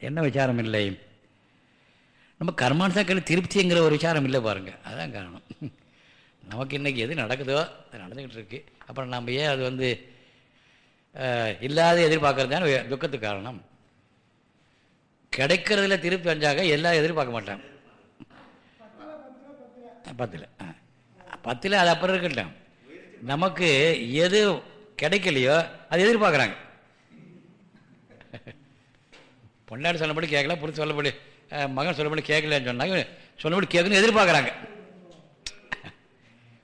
என்ன விசாரம் இல்லை? நம்ம கர்மானுசாக்கள் திருப்திங்கிற ஒரு விசாரம் இல்லை பாருங்கள் அதுதான் காரணம். நமக்கு இன்றைக்கி எது நடக்குதோ அது நடந்துக்கிட்டு இருக்கு. அப்புறம் நம்ம ஏன் அது வந்து இல்லாத எதிர்பார்க்கறது தான் துக்கத்துக்கு காரணம். கிடைக்கிறதுல திருப்தி வந்தாக்க எல்லாம் எதிர்பார்க்க மாட்டாங்க பத்தில் பத்தில் அது அப்புறம் இருக்கட்டும். நமக்கு எது கிடைக்கலையோ அது எதிர்பார்க்குறாங்க. பொண்டாடி சொன்னபடி கேட்கல புரிச்சு சொல்லபடி அஹ், மகன் சொல்லபடி கேட்கலன்னு சொன்னாங்க. சொன்னபடி கேட்கணும்னு எதிர்பார்க்குறாங்க.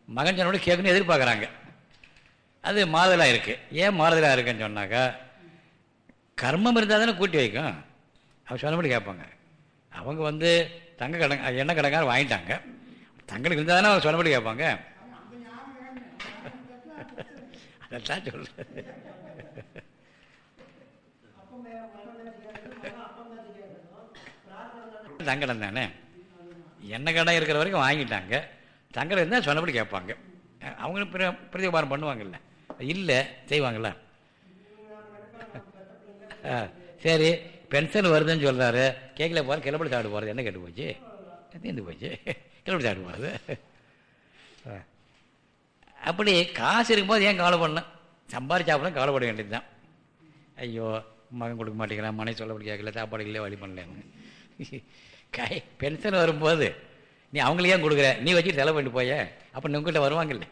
மகன் சொன்னபடி கேட்கணும்னு எதிர்பார்க்குறாங்க. அது மாறுதலாக இருக்குது ஏன் மாறுதலாக இருக்குன்னு சொன்னாக்கா கர்மம் இருந்தால் தானே கூட்டி வைக்கும். அவன் சொன்னபடி கேட்பாங்க. அவங்க வந்து தங்க கடங்க எண்ணெய் கடங்கார வாங்கிட்டாங்க. தங்களுக்கு இருந்தால் தானே அவங்க சொன்னபடி கேட்பாங்க. அதைத்தான் சொல்கிறேன் தங்கடம் தானே? என்ன கடை இருக்கிற வரைக்கும் வாங்கிட்டாங்க. தங்கடம் இருந்தால் சொன்னபடி கேட்பாங்க. அவங்களும் பிர பிரதிபாரம் பண்ணுவாங்கல்ல. இல்லை செய்வாங்கள ஆ, சரி பென்ஷன் வருதுன்னு சொல்கிறாரு கேட்கல போகிற கிளப்படி சாப்பிட்டு போகிறது என்ன கேட்டு போச்சு? தீர்ந்து போச்சு? கிளப்படி சாப்பிட்டு போகிறது ஆ. அப்படி காசு இருக்கும்போது ஏன் கவலை பண்ணும் சம்பாரிச்சு கவலைப்பட வேண்டியது தான். ஐயோ மகன் கொடுக்க மாட்டேங்கிறான். மனை சொல்லப்படி கேட்கல. சாப்பாடு இல்லையே வழி பண்ணலன்னு. கை பென்ஷன் வரும்போது நீ அவங்களுக்கு ஏன் கொடுக்குற? நீ வச்சுட்டு செலவு பண்ணிட்டு போய. அப்போ உங்ககிட்ட வருவாங்கல்ல.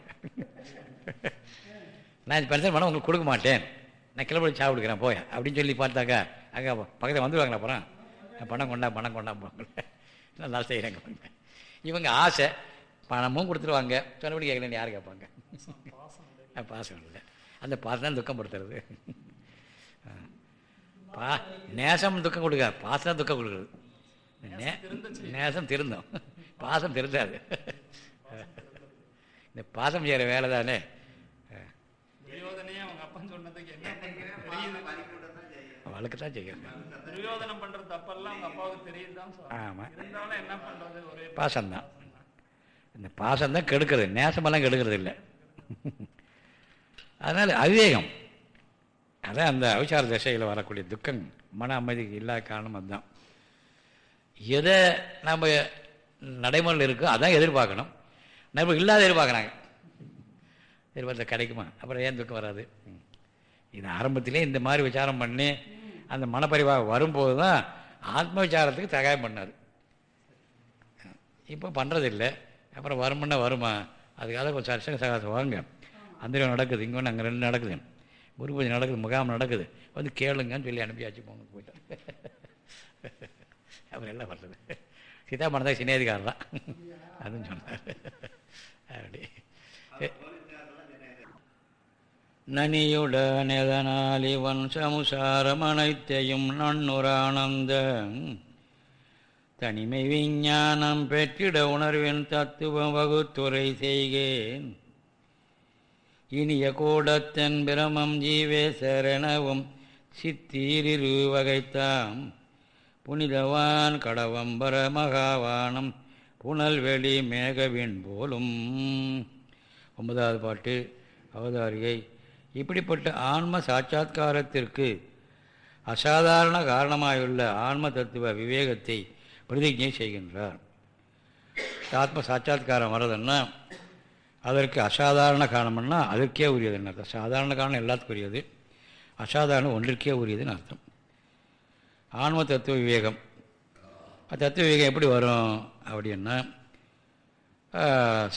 நான் பென்ஷன் பண்ண உங்களுக்கு கொடுக்க மாட்டேன். நான் கிளம்பி சாப்பிடுக்கிறேன் போய் அப்படின்னு சொல்லி பார்த்தாக்கா அங்கே பக்கத்தில் வந்துடுவாங்களா அப்புறம் பணம் கொண்டா பணம் கொண்டா போங்க நல்லா செய்கிறாங்க இவங்க ஆசை பணமும் கொடுத்துருவாங்க. சொன்னபடி கேட்கலன்னு யார் கேட்பாங்க? பாசம் இல்லை. அந்த பாசம் தான் துக்கப்படுத்துறது பா நேசம் துக்கம் கொடுக்க பாசம் தான் துக்கம் கொடுக்குறது. நேசம் திருந்தோம். பாசம் திருந்தாது. இந்த பாசம் செய்கிற வேலை தானே வழக்கு தான் செய்கிறது துரியோதனம் பண்ற தப்பெல்லாம் அவங்க அப்பாவுக்கு தெரியுது தான் ஆமா. இருந்தாலும் என்ன பண்றது? ஒரே பாசம்தான். இந்த பாசம்தான் கெடுக்கிறது. நேசமெல்லாம் கெடுக்கிறது இல்லை. அதனால் அவிவேகம். அதான் அந்த அவிசார திசையில் வரக்கூடிய துக்கம். மன அமைதிக்கு இல்லாத காரணம் அதுதான். எதை நம்ம நடைமுறையில் இருக்கோ அதான் எதிர்பார்க்கணும். நம்ம இல்லாத எதிர்பார்க்குறாங்க. எதிர்பார்த்த கிடைக்குமா? அப்புறம் ஏன் துக்கம் வராது? ம். இது ஆரம்பத்திலே இந்த மாதிரி விசாரம் பண்ணி அந்த மனப்பரிவாக வரும்போது தான் ஆத்ம விசாரத்துக்கு சகாயம் பண்ணார். இப்போ பண்ணுறதில்லை அப்புறம் வருமுன்னா வருமா? அதுக்காக கொஞ்சம் சர்ச்சங்க சகாசம் வாங்க. அந்த நடக்குது இங்கே ஒன்று அங்கே ரெண்டு நடக்குது. குரு பூஜை நடக்குது முகாம் நடக்குது. வந்து கேளுங்கன்னு சொல்லி அனுப்பியாச்சு போங்க போயிட்டேன் அவர் என்ன பண்ணுறது சீதா மனதாக சினேதிகாரர் தான். அதுன்னு சொன்னார். அப்படி. நனியுடனெதனால் இவன் சமுசாரம் அனைத்தையும் நன்னுரானந்த தனிமை விஞ்ஞானம் பெற்றிட உணர்வின் தத்துவம் வகுத்துரை செய்கேன். இனிய கூடத்தன் பிரமம் ஜீவேசரெனவும் சித்தீரிரு வகைத்தாம் புனிதவான் கடவம்பர மகாவானம் புனல்வெளி மேகவின் போலும். ஒன்பதாவது பாட்டு அவதாரிகை இப்படிப்பட்ட ஆன்ம சாட்சாத்காரத்திற்கு அசாதாரண காரணமாயுள்ள ஆன்ம தத்துவ விவேகத்தை பிரதிஜை செய்கின்றார். ஆத்ம சாட்சாத்காரம் வரதுன்னா அதற்கு அசாதாரண காரணம்னா அதற்கே உரியதுன்னு அர்த்தம். சாதாரண காரணம் எல்லாத்துக்கும் உரியது. அசாதாரணம் ஒன்றிற்கே உரியதுன்னு அர்த்தம். ஆன்ம தத்துவ விவேகம். தத்துவ விவேகம் எப்படி வரும் அப்படின்னா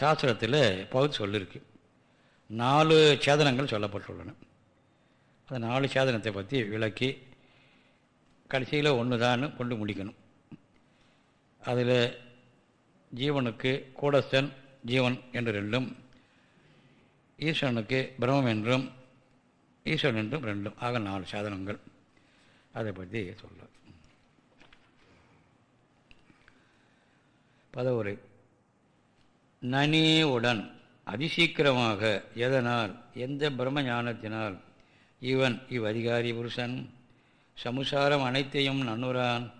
சாஸ்திரத்தில் பகுதி சொல்லிருக்கு. நாலு சேதனங்கள் சொல்லப்பட்டுள்ளன. அந்த நாலு சேதனத்தை பற்றி விளக்கி கடைசியில் ஒன்று தான் கொண்டு முடிக்கணும். அதில் ஜீவனுக்கு கூடஸ்தன் ஜீவன் என்று ரெண்டும் ஈஸ்வரனுக்கு பிரம்மம் என்றும் ஈஸ்வரன் என்றும் ரெண்டும் ஆக நாலு சாதனங்கள். அதை பற்றி சொல்ல பதவுரை. நனேவுடன் உடன் அதிசீக்கிரமாக எதனால்? எந்த பிரம்ம ஞானத்தினால் இவன் இவ் அதிகாரி புருஷன். சமுசாரம் அனைத்தையும் நன்னுறான்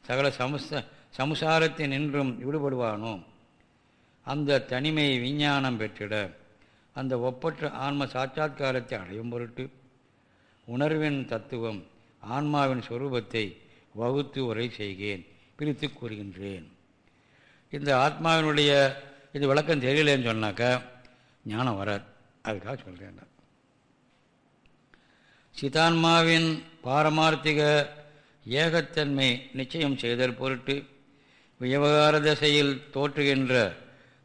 சகல சமுச சமுசாரத்தினின்றும் விடுபடுவானோ? அந்த தனிமை விஞ்ஞானம் பெற்றிட அந்த ஒப்பற்ற ஆன்ம சாட்சாத்காரத்தை அடையும் பொருட்டு உணர்வின் தத்துவம் ஆன்மாவின் சொரூபத்தை வகுத்து உரை செய்கேன் பிரித்து கூறுகின்றேன். இந்த ஆத்மாவினுடைய இது விளக்கம் தெரியலன்னு சொன்னாக்கா ஞானம் வராது. அதுக்காக சொல்கிறேன் நான். சிதான்மாவின் பாரமார்த்திக ஏகத்தன்மை நிச்சயம் செய்தல் பொருட்டு விவகார திசையில் தோற்றுகின்ற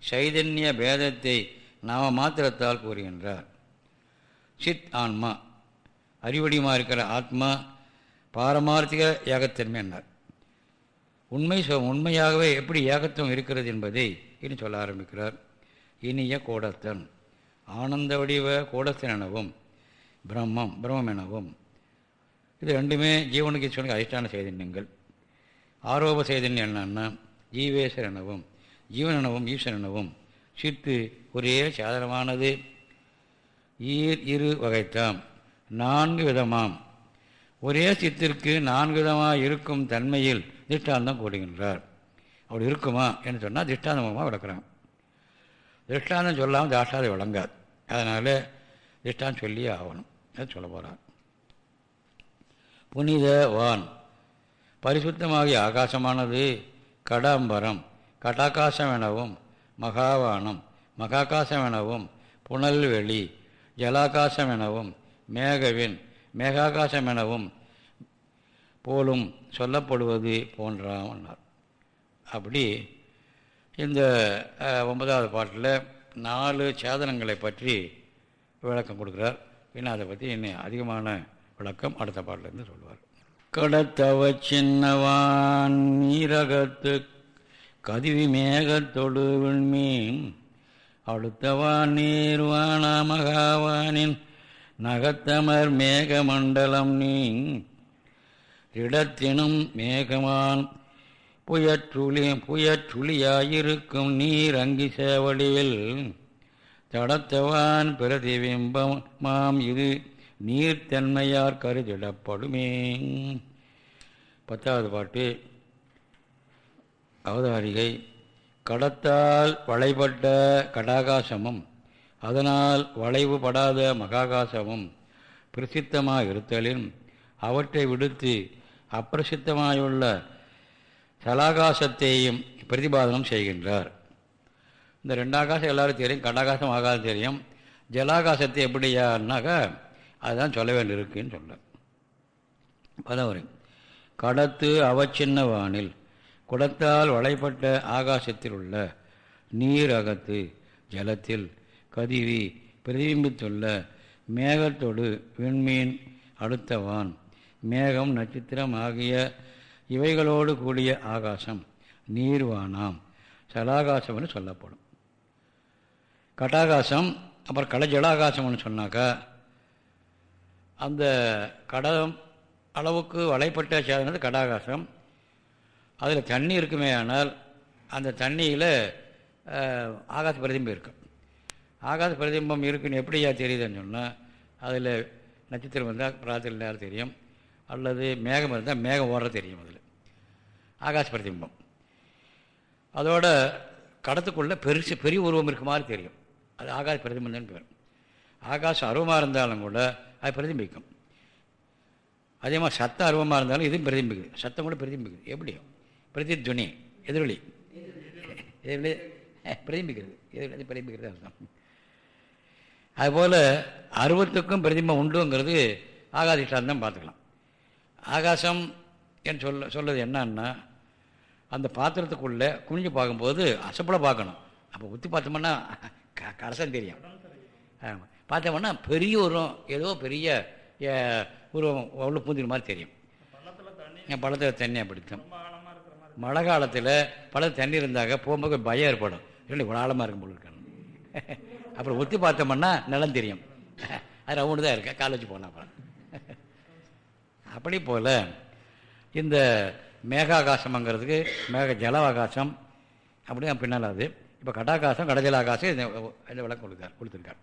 சைதன்ய பேதத்தை நாம மாத்திரத்தால் கூறுகின்றார். சித் ஆன்மா அறிவடிமா இருக்கிற ஆத்மா பாரமார்த்திக ஏகத்தன்மை என்றார் உண்மை சொ உண்மையாகவே எப்படி ஏகத்துவம் இருக்கிறது என்பதை இனி சொல்ல ஆரம்பிக்கிறார். இனிய கோடத்தன் ஆனந்த வடிவ கோடத்தன் எனவும் பிரம்மம் பிரம்மம் எனவும். இது ரெண்டுமே ஜீவனுக்கு ஈஸ்வரனுக்கு அதிஷ்டான சைதன்யங்கள். ஆரோப செய்தின் என்னன்னா ஜீவேசர் எனவும் ஜீவன் எனவும் ஈஸ்வரன் எனவும் சித்து ஒரே சாதனமானது. ஈர் இரு வகைத்தாம். நான்கு விதமாம். ஒரே சித்திற்கு நான்கு விதமாக இருக்கும் தன்மையில் திஷ்டாந்தம் கூடுகின்றார் அப்படி இருக்குமா என்று சொன்னால் திஷ்டாந்தமாக விளக்குறாங்க திஷ்டாந்தம் சொல்லாமல் தாஷ்டாதை விளங்காது அதனால் திஷ்டாந்தம் சொல்லியே ஆகணும். என்று சொல்ல போகிறார் புனித வான். பரிசுத்தமாகிய ஆகாசமானது கடாம்பரம் கடாகாசம் எனவும் மகாவானம் மகாகாசம் எனவும் புனல்வெளி ஜலாகாசம் எனவும் மேகவின் மேகாகாசம் எனவும் போலும் சொல்லப்படுவது போன்றார் அப்படி இந்த ஒன்பதாவது பாட்டில் நாலு சேதனங்களை பற்றி விளக்கம் கொடுக்குறார். இன்னும் அதை பற்றி இன்னும் அதிகமான விளக்கம் அடுத்த பாட்டிலேருந்து சொல்லுவார் கடத்தவ சின்னவான் நீரகத்து கதிவி மேகத்தொடு மீன் அடுத்தவான் நீர்வான மகாவானின் நகத்தமர் மேகமண்டலம் நீ. இடத்தினும் மேகமான் புயற்றுளி புயற்றுளியாயிருக்கும் நீர் அங்கி சேவடியில். தடத்தவான் பிரதிபிம்பம் மாம் இது நீர்த்தன்மையார் கருதிடப்படுமே. பத்தாவது பாட்டு. அவதாரிகை கடத்தால் வளைபட்ட கடாகாசமும் அதனால் வளைவுபடாத மகாகாசமும் பிரசித்தமாக இருத்தலின் அவற்றை விடுத்து அப்பிரசித்தமாயுள்ள சலாகாசத்தையும் பிரதிபாதனம் செய்கின்றார். இந்த ரெண்டாகாசம் எல்லாரும் தெரியும் கண்டாகாசம் ஆகாசம் தெரியும். ஜலாகாசத்தை எப்படியான்னாக்கா அதுதான் சொல்ல வேண்டியிருக்குன்னு சொல்ல பதவரை. கடத்து அவச்சின்ன வானில் குடத்தால் வளைப்பட்ட ஆகாசத்தில் உள்ள நீர் அகத்து ஜலத்தில் கதிவி பிரதிபிம்பித்துள்ள மேகத்தொடு விண்மீன் அடுத்தவான். மேகம் நட்சத்திரம் ஆகிய இவைகளோடு கூடிய ஆகாசம் நீர்வானாம் சலாகாசம்னு சொல்லப்படும். கடாகாசம் அப்புறம் கட ஜலாகாசம்னு சொன்னாக்கா அந்த கடம் அளவுக்கு வலைப்பட்ட சேதனது கடாகாசம் அதில் தண்ணி இருக்குமே ஆனால் அந்த தண்ணியில் ஆகாச பிரதிபிம்பம் இருக்கும் ஆகாச பிரதிபிம்பம் இருக்குன்னு எப்படியா தெரியுதுன்னு சொன்னால் அதில் நட்சத்திரம் இருந்தால் பிரார்த்தனை நேரம் தெரியும். அல்லது மேகம் இருந்தால் மேகம் ஓடுற தெரியும் அதில். ஆகாச பிரதிபிம்பம். அதோட கடத்துக்குள்ளே பெருசு பெரிய உருவம் இருக்க மாதிரி தெரியும். அது ஆகாச பிரதிபிம்பம் பேர். ஆகாசம் அருவமாக இருந்தாலும் கூட அது பிரதிபிக்கும் அதே மாதிரி சத்தம் அருவமாக இருந்தாலும் இதுவும் பிரதிபிக்குது சத்தம் கூட பிரதிபிக்குது எப்படியும்? பிரதித்வனி எதிரொலி. எதிரொலி. பிரதிபிக்கிறது எதிரொலி பிரதிபிக்கிறது அர்த்தம். அதுபோல் அருவத்துக்கும் பிரதிபிம்பம் உண்டுங்கிறது ஆகாதிஷ்டாந்தம் பார்த்துக்கலாம். ஆகாசம் என்று சொல்ல சொல்றது என்னன்னா அந்த பாத்திரத்துக்குள்ளே குனிஞ்சு பார்க்கும்போது அசப்பட பார்க்கணும். அப்போ ஊற்றி பார்த்தோம்னா க கரசம் தெரியும். ஆமாம் பார்த்தோம்னா பெரிய உருவம் ஏதோ பெரிய உருவம் உள்ள பூந்தின மாதிரி தெரியும். பழத்தில் தண்ணி பிடிக்கும் மழை காலத்தில் பழத்தில் தண்ணி இருந்தாங்க போகும்போது பயம் ஏற்படும். இல்லை இவ்வளோ ஆழமாக இருக்கும் போல இருக்கணும் அப்புறம் ஒத்தி பார்த்தோம்னா நிலம் தெரியும். அது ரவுண்டு தான் இருக்கேன் காலேஜ் போனால் அப்புறம். அப்படி போல் இந்த மேகாகாசம்ங்கிறதுக்கு மேக ஜலவாகாசம் அப்படியே பின்னால் அது. இப்போ கடாகாசம் கடஜலாகாசம் இதை இந்த விளக்கம் கொடுத்தார் கொடுத்துருக்கார்.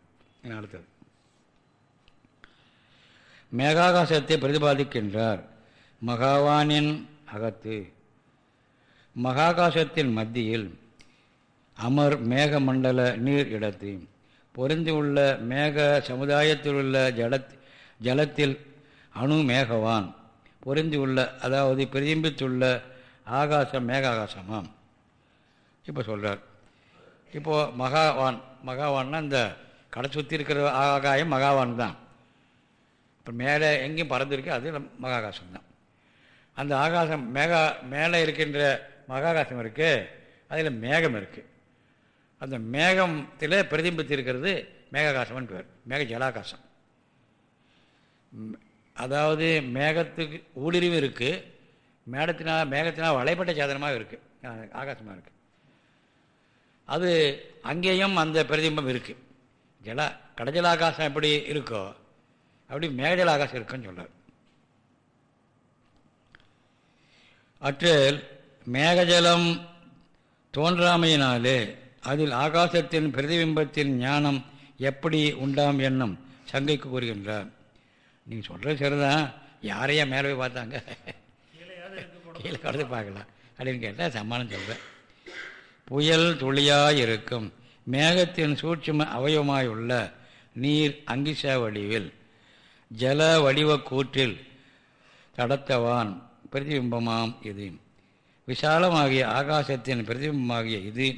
அடுத்தது. மேகாகாசத்தை பிரதிபாதிக்கின்றார் மகாவானின் அகத்து. மகாகாசத்தின் மத்தியில் அமர் மேகமண்டல நீர் இடத்து. பொருந்தியுள்ள மேக சமுதாயத்தில் உள்ள ஜலத் ஜலத்தில் அணு மேகவான். பொருந்தியுள்ள அதாவது பிரதிபித்துள்ள ஆகாசம் மேக ஆகாசமாம் இப்போ சொல்கிறார் இப்போது மகாவான் மகாவான்னா இந்த கடை சுற்றி இருக்கிற ஆகாயம் மகாவான் தான். இப்போ மேலே எங்கேயும் பறந்துருக்கு அது மகாகாசம் தான். அந்த ஆகாசம் மேகா மேலே இருக்கின்ற மகாகாசம் இருக்குது அதில் மேகம் இருக்குது அந்த மேகத்தில் பிரதிபித்து இருக்கிறது மேகாகாசம்னு பேர். மேக ஜலாகாசம். அதாவது மேகத்துக்கு ஊடுருவி இருக்குது மேடத்தினால் மேகத்தினால் வளைப்பட்ட சாதனமாக இருக்குது ஆகாசமாக இருக்குது அது அங்கேயும் அந்த பிரதிபிம்பம் இருக்குது ஜலா கடஜல ஆகாசம் எப்படி இருக்கோ அப்படி மேகஜல ஆகாசம் இருக்குன்னு சொல்கிறார் அற்றில் மேகஜலம் தோன்றாமையினாலே அதில் ஆகாசத்தின் பிரதிபிம்பத்தின் ஞானம் எப்படி உண்டாம் என்னும் சங்கைக்கு கூறுகின்றார். நீங்கள் சொல்கிறது சரிதான். யாரையா மேலே போய் பார்த்தாங்க? கீழே கடந்து பார்க்கலாம். அப்படின்னு கேட்டால் சமாளம் சொல்கிறேன் புயல் துளியாக இருக்கும் மேகத்தின் சூட்சும அவயவமாயுள்ள நீர் அங்கிச வடிவில் ஜல வடிவ கூற்றில் தடத்தவான் பிரதிபிம்பமாம் இது. விசாலமாகிய ஆகாசத்தின் பிரதிபிம்பமாகிய இது.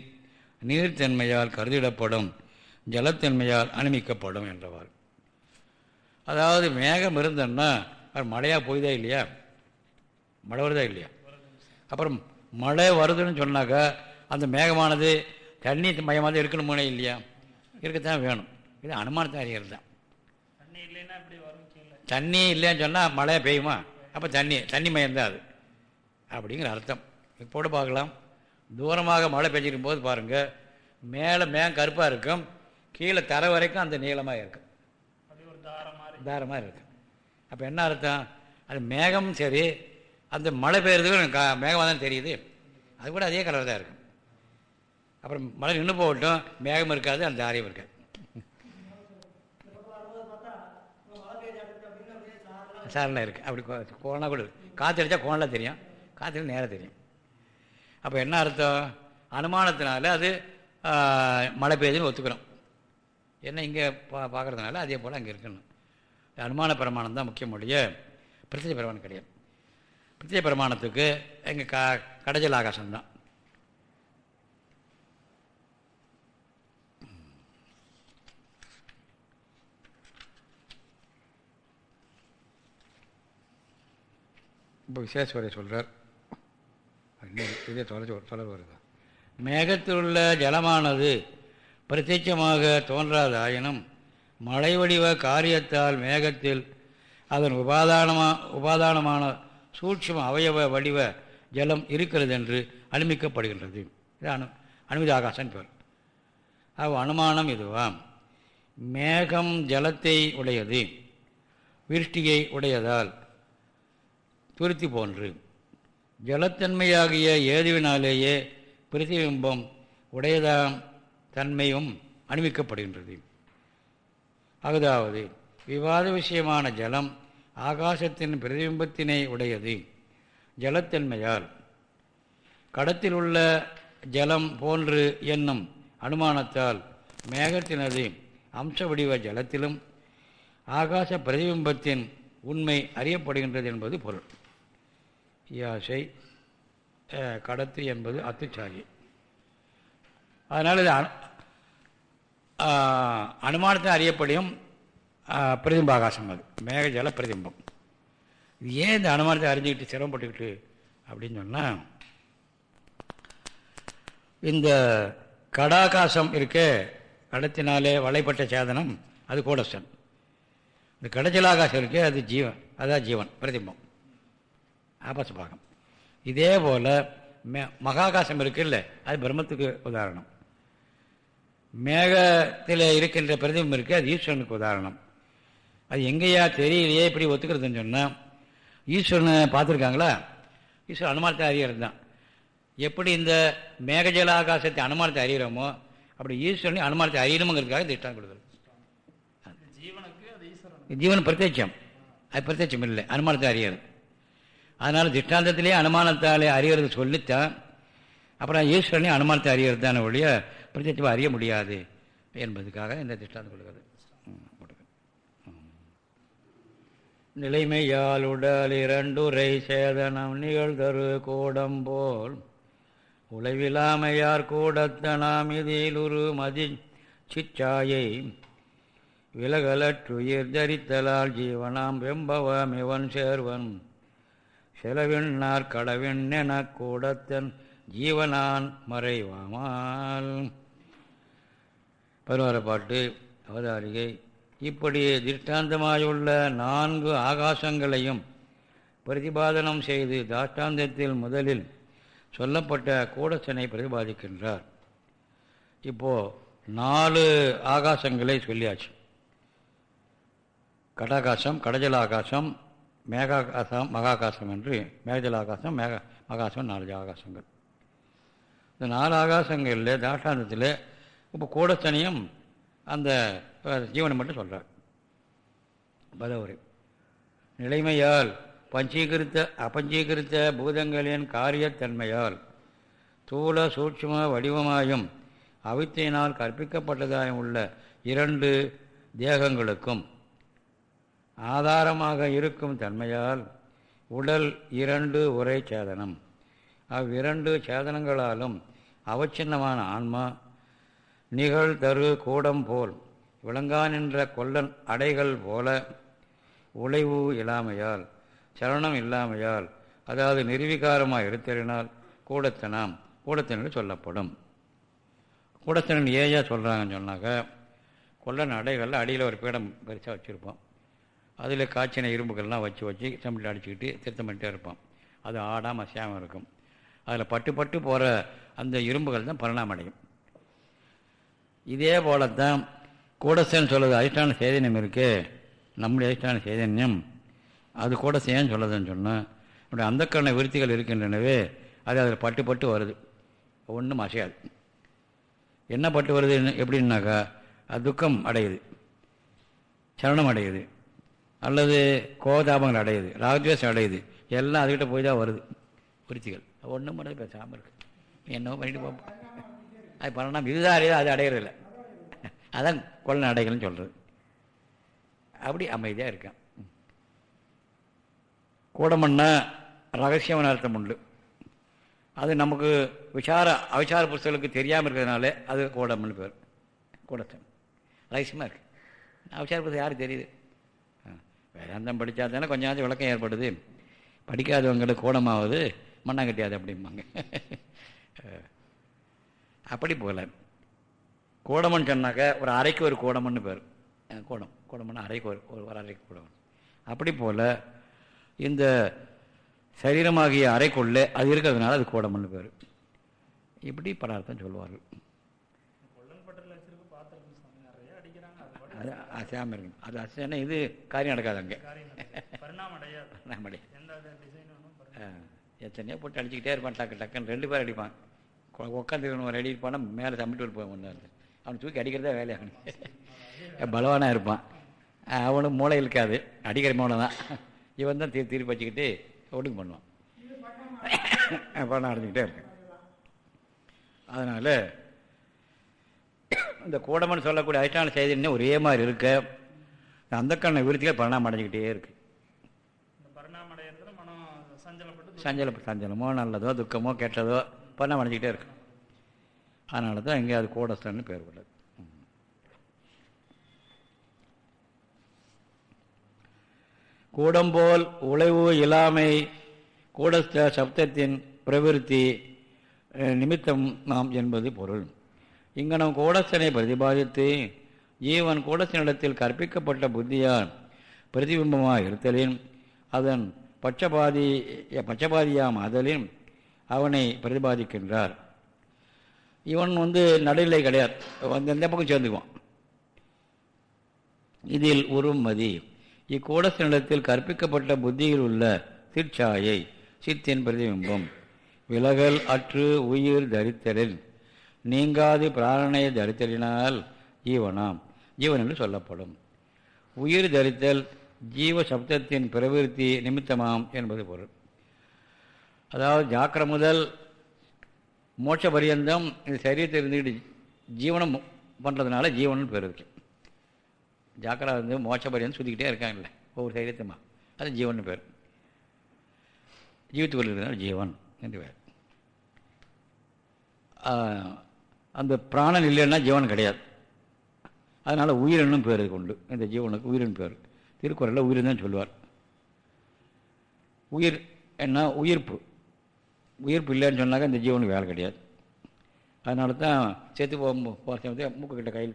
நீர்த்தன்மையால் கருதிடப்படும் ஜலத்தன்மையால் அனுமிக்கப்படும் என்றவார். அதாவது மேகம் இருந்தன்னா அது மழையாக போய்தா இல்லையா? மழை வருதா இல்லையா? அப்புறம் மழை வருதுன்னு சொன்னாக்கா அந்த மேகமானது தண்ணி மயமாக இருக்கணுமோனே இல்லையா? இருக்கத்தான் வேணும். இது அனுமானத்தை அறிகிறது தான். தண்ணி இல்லைன்னா இப்படி வரும் கீழே. தண்ணி இல்லைன்னு சொன்னால் மழை பெய்யுமா? அப்போ தண்ணி தண்ணி மயம்தான் அது. அப்படிங்கிற அர்த்தம். இப்போட பார்க்கலாம். தூரமாக மழை பெஞ்சிருக்கும் போது பாருங்கள் மேலே மேகம் கருப்பாக இருக்கும். கீழே தர வரைக்கும் அந்த நீளமாக இருக்கும். தாரமாக இருக்கும். அப்போ என்ன அர்த்தம்? அது மேகம் சரி அந்த மழை பெய்யறதுக்கு கா- மேகமாக தான் தெரியுது. அது கூட அதே கலர் தான் இருக்கும். அப்புறம் மழை நின்று போகட்டும். மேகம் இருக்காது அந்த தாரியம் இருக்காது. சாரெலாம் இருக்குது அப்படி கோணா கூட காற்று அடித்தா கோணலாம் தெரியும். காற்று நேராக தெரியும். அப்போ என்ன அர்த்தம்? அனுமானத்தினால அது மழை பெய்யுதுன்னு ஒத்துக்கிறோம். என்ன இங்கே பா பார்க்குறதுனால அதே போல் அங்கே இருக்கணும் அனுமான பிரமாணம் தான் முக்கியம் ஒழிய பிரத்யேக பிரமாணம் கிடையாது. பிரத்யேக பிரமாணத்துக்கு எங்கள் க கடைஜல் ஆகாசம் தான். இப்போ விசேஸ்வரை சொல்கிறார் இதே தொலைச்சு தொடர் வருது. மேகத்தில் உள்ள ஜலமானது பிரத்யட்சமாக தோன்றாதாயினும் மழை வடிவ காரியத்தால் மேகத்தில் அதன் உபாதானமா உபாதானமான சூட்சம் அவயவ வடிவ ஜலம் இருக்கிறது என்று அனுமிக்கப்படுகின்றது இது அனு அனுமதி ஆகாசன் பேர் அவ் அனுமானம் இதுவாம் மேகம் ஜலத்தை உடையது விருஷ்டியை உடையதால் துருத்தி போன்று. ஜலத்தன்மையாகிய ஏதுவினாலேயே பிரதிபிம்பம் உடையதாம் தன்மையும் அணிவிக்கப்படுகின்றது. அதாவது விவாத விஷயமான ஜலம் ஆகாசத்தின் பிரதிபிம்பத்தினை உடையது. ஜலத்தன்மையால் கடத்தில் உள்ள ஜலம் போன்று என்னும் அனுமானத்தால் மேகத்தினது அம்ச வடிவ ஜலத்திலும் ஆகாச பிரதிபிம்பத்தின் உண்மை அறியப்படுகின்றது என்பது பொருள். யாசை கடத்து என்பது அத்துச்சாகி அதனால் இது அனுமானத்தை அறியப்படியும் ஆஹ், பிரதிம்ப ஆகாசம் அது. மேகஜல பிரதிம்பம். இது ஏன் இந்த அனுமானத்தை அறிஞ்சிக்கிட்டு சிரமப்பட்டுக்கிட்டு அப்படின்னு சொன்னால் இந்த கடாகாசம் இருக்கே கடத்தினாலே வலைப்பட்ட சேதனம் அது கூடசன் இந்த கடஜலாகாசம் இருக்கே அது ஜீவன் அதான் ஜீவன் பிரதிம்பம். ஆபாச பாகம் இதே போல் மே மகாகாசம் இருக்குல்ல அது பிரம்மத்துக்கு உதாரணம். மேகத்தில் இருக்கின்ற பிரதிபம் இருக்கு அது ஈஸ்வரனுக்கு உதாரணம். அது எங்கேயா தெரியலையே இப்படி ஒத்துக்கிறதுன்னு சொன்னால் ஈஸ்வரனை பார்த்துருக்காங்களா? ஈஸ்வரன் அனுமானத்தை அறியறது தான். எப்படி இந்த மேகஜல ஆகாசத்தை அனுமானத்தை அறிகிறோமோ அப்படி ஈஸ்வரனை அனுமானத்தை அறியணுங்கிறதுக்காக இஷ்டம் கொடுக்குறது ஜீவன் பிரத்யட்சம். அது பிரத்யட்சம் இல்லை அனுமானத்தை அறியறது அதனால் திஷ்டாந்தத்திலே அனுமானத்தாலே அறிகிறது சொல்லித்தான். அப்புறம் ஈஸ்வரனே அனுமானத்தை அறிகிறது தானே ஒழிய பிரத்யட்சமாக அறிய முடியாது என்பதுக்காக இந்த திஷ்டாந்தம் கொடுக்குறது. நிலைமையால் உடல் இரண்டுரை சேதனம் நிகழ்தரு கூடம் போல் உளவிலாமையார் கூடத்தனாம் இதிலுரு மதி சிச்சாயை விலகலற்றுயிர் தரித்தலால் ஜீவனாம் வெம்பவம் இவன் சேர்வன். செலவின்னார் கடவெண்ணென கூடத்தன் ஜீவனான் மறைவாமால். பதினோரு பாட்டு அவதாரிகை. இப்படி திருஷ்டாந்தமாயுள்ள நான்கு ஆகாசங்களையும் பிரதிபாதனம் செய்து தாஷ்டாந்தத்தில் முதலில் சொல்லப்பட்ட கூடசனை பிரதிபாதிக்கின்றார். இப்போ நாலு ஆகாசங்களை சொல்லியாச்சு. கடாகாசம் கடஜல ஆகாசம் மேகாகாசம் மகாகாசம் என்று மேகஜல ஆகாசம் மேக மகாசம் நாலு ஆகாசங்கள். இந்த நாலு ஆகாசங்களில் தாஷ்டாந்தத்தில் இப்போ கூடத்தனையும் அந்த ஜீவனை மட்டும் சொல்கிறார் பதவுரை நிலைமையால் பஞ்சீகரித்த அபஞ்சீகரித்த பூதங்களின் காரியத்தன்மையால் தூள சூட்சும வடிவமாயும் அவித்தையினால் கற்பிக்கப்பட்டதாயும் உள்ள இரண்டு தேகங்களுக்கும் ஆதாரமாக இருக்கும் தன்மையால் உடல் இரண்டு ஒரே சேதனம். அவ்விரண்டு சேதனங்களாலும் அவச்சின்னமான ஆன்மா நிகழ் தரு கூடம் போல் விளங்கானின்ற கொல்லன் அடைகள் போல உழைவு இல்லாமையால் சரணம் இல்லாமையால் அதாவது நிர்வீகாரமாக இருத்தறினால் கூடத்தனாம் கூடத்தனு சொல்லப்படும். கூடத்தனன் ஏயா சொல்கிறாங்கன்னு சொன்னாக்க கொல்லன் அடைகளில் அடியில் ஒரு பீடம் பெருசாக வச்சுருப்போம். அதில் காய்ச்சின இரும்புகள்லாம் வச்சு வச்சு சம்பிட்டு அடிச்சுக்கிட்டு திருத்தம் பண்ணிட்டே இருப்போம். அது ஆடாமல் அசையாமல் இருக்கும். அதில் பட்டு பட்டு போகிற அந்த இரும்புகள் தான் பரிணாமடையும் இதே இதே போலத்தான் கூடசேன்னு சொல்லுது அதிஷ்டான சேதனியம் இருக்குது நம்முடைய அதிஷ்டான சேதன்யம். அது கூட சேன்னு சொல்லுதுன்னு சொன்னால் நம்முடைய அந்த விருத்திகள் இருக்கின்றனவே அது அதில் பட்டு பட்டு வருது. ஒன்றும் அசையாது. என்ன பட்டு வருது எப்படின்னாக்கா அது துக்கம் அடையுது. சரணம் அடையுது. அல்லது கோதாபங்கள் அடையுது ராகத்வேஷம் அடையுது எல்லாம் அதுக்கிட்ட போய் தான் வருது. குறிச்சிகள். ஒன்றும் பண்ணது பேசாமல் இருக்குது என்னவோ பண்ணிட்டு பார்ப்போம் அது பண்ணலாம் இதுதான் அடையுது அது அடையிறதில்ல. அதான் கொள்ளன் அடைகள்னு சொல்கிறது அப்படி அமைதியாக இருக்கான். கூடமன்னா ரகசியமான அர்த்தம் உண்டு. அது நமக்கு விசார அவிசார புஸ்தகங்களுக்கு தெரியாமல் இருக்கிறதுனால அது கூடம்னு பேர். கூடத்தன். ரகசியமாக இருக்குது அவிசார புஸ்தகம் யாருக்கு தெரியுது? வேதாந்தம் படித்தா தானே கொஞ்சம் விளக்கம் ஏற்படுது. படிக்காதவங்களுக்கு கூடமாவது மண்ணாங்கட்டியாது அப்படிம்பாங்க. அப்படி போல கூடமன் சொன்னாக்க ஒரு அறைக்கு ஒரு கூடமன்னு பேர். கோடம் கூடம். அரைக்கு அறைக்கு ஒரு ஒரு ஒரு அறைக்கு கூடமன். அப்படி போல் இந்த சரீரமாகிய அறைக்குள்ளே அது இருக்கிறதுனால அது கூடமன்னு பேர். இப்படி பல அர்த்தம் சொல்லுவார்கள் அது அசையாமல் இருக்கணும். அது அசைனா இது காரியம் நடக்காது அங்கே. ஆ, எத்தனையோ போட்டு அடிச்சுக்கிட்டே இருப்பான் டக்கு டக்குன்னு ரெண்டு பேர் அடிப்பான். உட்காந்து ரெடி இருப்பானா மேலே சமைட்டு போய் ஒன்று அவன் தூக்கி அடிக்கிறதே வேலையா அவனுக்கு பலவானாக இருப்பான். ஆ, அவனுக்கு மூளை இருக்காது. அடிக்கிற மூளை தான். இவன் தான் திரு திருப்பி வச்சுக்கிட்டு ஒடுங்கு பண்ணுவான். பணம் அடைஞ்சிக்கிட்டே இருக்கேன். அதனால் இந்த கூடமன் சொல்லக்கூடிய அதிஷ்டான செய்தி ஒரே மாதிரி இருக்க. அந்த கண்ணை விருத்திகள் பரிணாமம் அடைஞ்சிக்கிட்டே இருக்கு. பரிணாமம் சஞ்சலப்பட்டு சஞ்சல சஞ்சலமோ நல்லதோ துக்கமோ கெட்டதோ பண்ண அடைஞ்சிக்கிட்டே இருக்கு. அதனால தான் எங்கே அது கூடஸ்தன்னு பேர் உள்ளது. கூடம்போல் உழைவு இல்லாமை கூடஸ்த சப்தத்தின் பிரவிற்த்தி நிமித்தம் நாம் என்பது பொருள். இங்கனம் கூடஸ்தனை பிரதிபாதித்து ஜீவன் கூடசனிடத்தில் கற்பிக்கப்பட்ட புத்தியால் பிரதிபிம்பமாக இருத்தலின் அதன் பட்சபாதி பட்சபாதியாம் அதலின் அவனை பிரதிபாதிக்கின்றார். இவன் வந்து நடுநிலை கிடையாது. வந்து எந்த பக்கம் சேர்ந்துக்குவான். இதில் உருமதி இக்கூடசனிடத்தில் கற்பிக்கப்பட்ட புத்தியில் உள்ள சிற்சாயை சித்தின் பிரதிபிம்பம். விலகல் அற்று உயிர் தரித்தலின். நீங்காது பிராணனை தரித்தலினால் ஜீவனாம். ஜீவன் என்று சொல்லப்படும். உயிர் தரித்தல் ஜீவ சப்தத்தின் பிரவிற்த்தி நிமித்தமாம் என்பது பொருள். அதாவது ஜாக்கிர முதல் மோட்ச பரியந்தம் இந்த சரீரத்தை இருந்துக்கிட்டு ஜீவனம் பண்ணுறதுனால ஜீவன் பேர் இருக்கு. ஜாக்கிரா வந்து மோட்ச பரியந்தம் சுற்றிக்கிட்டே இருக்காங்கல்ல ஒவ்வொரு சரீரத்துமா. அது ஜீவன் பேர். ஜீவித்து கொள்கிறதுனால ஜீவன் என்று பேர். அந்த பிராணன் இல்லைன்னா ஜீவன் கிடையாது. அதனால் உயிரினும் பேர் கொண்டு உண்டு. இந்த ஜீவனுக்கு உயிரின் பேர். திருக்குறளில் உயிரின் தான் சொல்லுவார். உயிர் என்ன? உயிர்ப்பு. உயிர்ப்பு இல்லைன்னு சொன்னாக்க இந்த ஜீவனுக்கு வேலை கிடையாது. அதனால தான் சேர்த்து போக போகிற சமயத்தை மூக்கு கிட்ட கையில்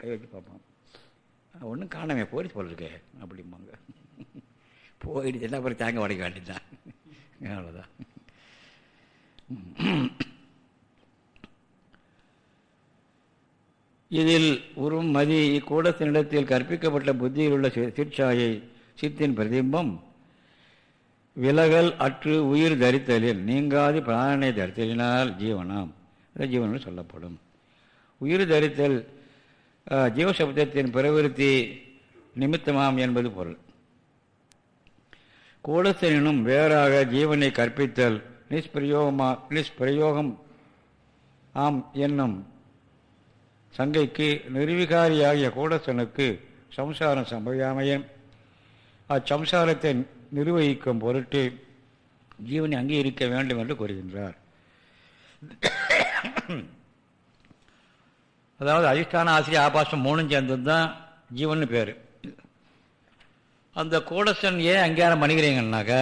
கை வச்சு பார்ப்போம் ஒன்றும் காணாமே போயிடுச்சு போல இருக்கே அப்படிம்பாங்க. போயிடுச்சுன்னா அப்புறம் தேங்க உடைக்க வேண்டியதுதான். அவ்வளோதான் இதில் உறும் மதி இக்கூடத்தினிடத்தில் கற்பிக்கப்பட்ட புத்தியில் உள்ள சிற்சாயை சித்தின் பிரதிம்பம். விலகல் அற்று உயிர் தரித்தலில் நீங்காது பிராணனை தரித்தலினால் ஜீவனாம். அது ஜீவனம் சொல்லப்படும். உயிர் தரித்தல் ஜீவசப்தத்தின் பிரவிருத்தி நிமித்தமாம் என்பது பொருள். கூடத்தினும் வேறாக ஜீவனை கற்பித்தல் நிஷ்பிரயோகமா நிஷ்பிரயோகம் ஆம் என்னும் சங்கைக்கு நிர்விகாரியாகிய கூடசனுக்கு சம்சாரம் சம்பவியாமையன். அச்சம்சாரத்தை நிர்வகிக்கும் பொருட்டு ஜீவனை அங்கீகரிக்க வேண்டும் என்று கூறுகின்றார். அதாவது அதிஷ்டான ஆசிரியர் ஆபாசம் மூணும் சேர்ந்தது தான் ஜீவன் பேர். அந்த கூடசன் ஏன் அங்கீகாரம் பண்ணிக்கிறீங்கன்னாக்கா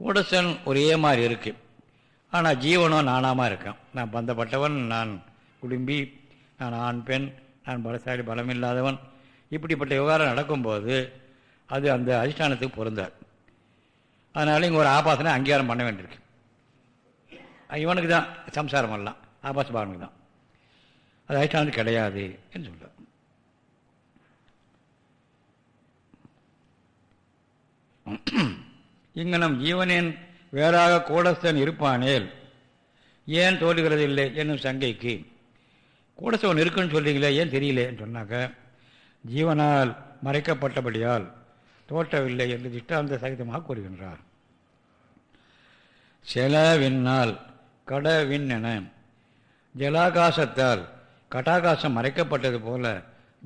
கூடசன் ஒரே மாதிரி இருக்குது ஆனால் ஜீவனும் நானாமா இருக்கான். நான் பந்தப்பட்டவன் நான் குடும்பி நான் ஆண் பெண் நான் பலசாலி பலமில்லாதவன். இப்படிப்பட்ட விவகாரம் நடக்கும்போது அது அந்த அதிஷ்டானத்துக்கு பொருந்தார் அதனால் இங்கே ஒரு ஆபாசனை அங்கீகாரம் பண்ண வேண்டியிருக்கு. இவனுக்கு தான் சம்சாரம் எல்லாம். ஆபாச பாவனுக்கு தான். அது அதிஷ்டானத்துக்கு கிடையாது என்று சொல்றார். இங்கு நம் ஜீவனின் வேறாக கூடஸ்தன் இருப்பானேல் ஏன் தோல்கிறது இல்லை என்னும் சங்கைக்கு கூடஸ்தவன் இருக்குன்னு சொல்கிறீங்களே ஏன் தெரியலேன்னு சொன்னாக்க ஜீவனால் மறைக்கப்பட்டபடியால் தோற்றவில்லை என்று திஷ்டாந்த சகிதமாக கூறுகின்றார். செலவின்னால் கடவின் என ஜலாகாசத்தால் கட்டாகாசம் மறைக்கப்பட்டது போல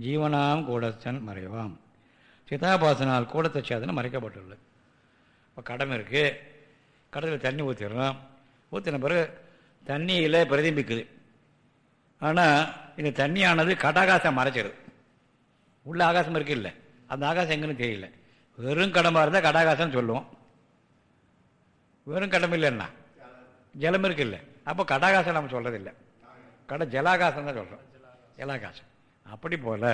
ஜீவனாம் கூடத்தன் மறைவாம். சிதாபாசனால் கூடத்த சேதனம் மறைக்கப்பட்டுள்ளது. இப்போ கடம் இருக்குது கடத்தில் தண்ணி ஊற்றிடுறோம் ஊற்றின பிறகு தண்ணியில் பிரதிபிக்குது. ஆனால் இந்த தண்ணியானது கடாகாசம் மறைச்சிடுது உள்ள ஆகாசம் இருக்கு இல்லை. அந்த ஆகாசம் எங்கன்னு தெரியல. வெறும் கடமாக இருந்தால் கடாகாசம் சொல்லுவோம். வெறும் கடமை இல்லைன்னா? ஜலம் இருக்கு இல்லை. அப்போ கடாகாசம் நம்ம சொல்கிறதில்ல கடை ஜலாகாசம் தான் சொல்கிறோம் ஜலாகாசம். அப்படி போல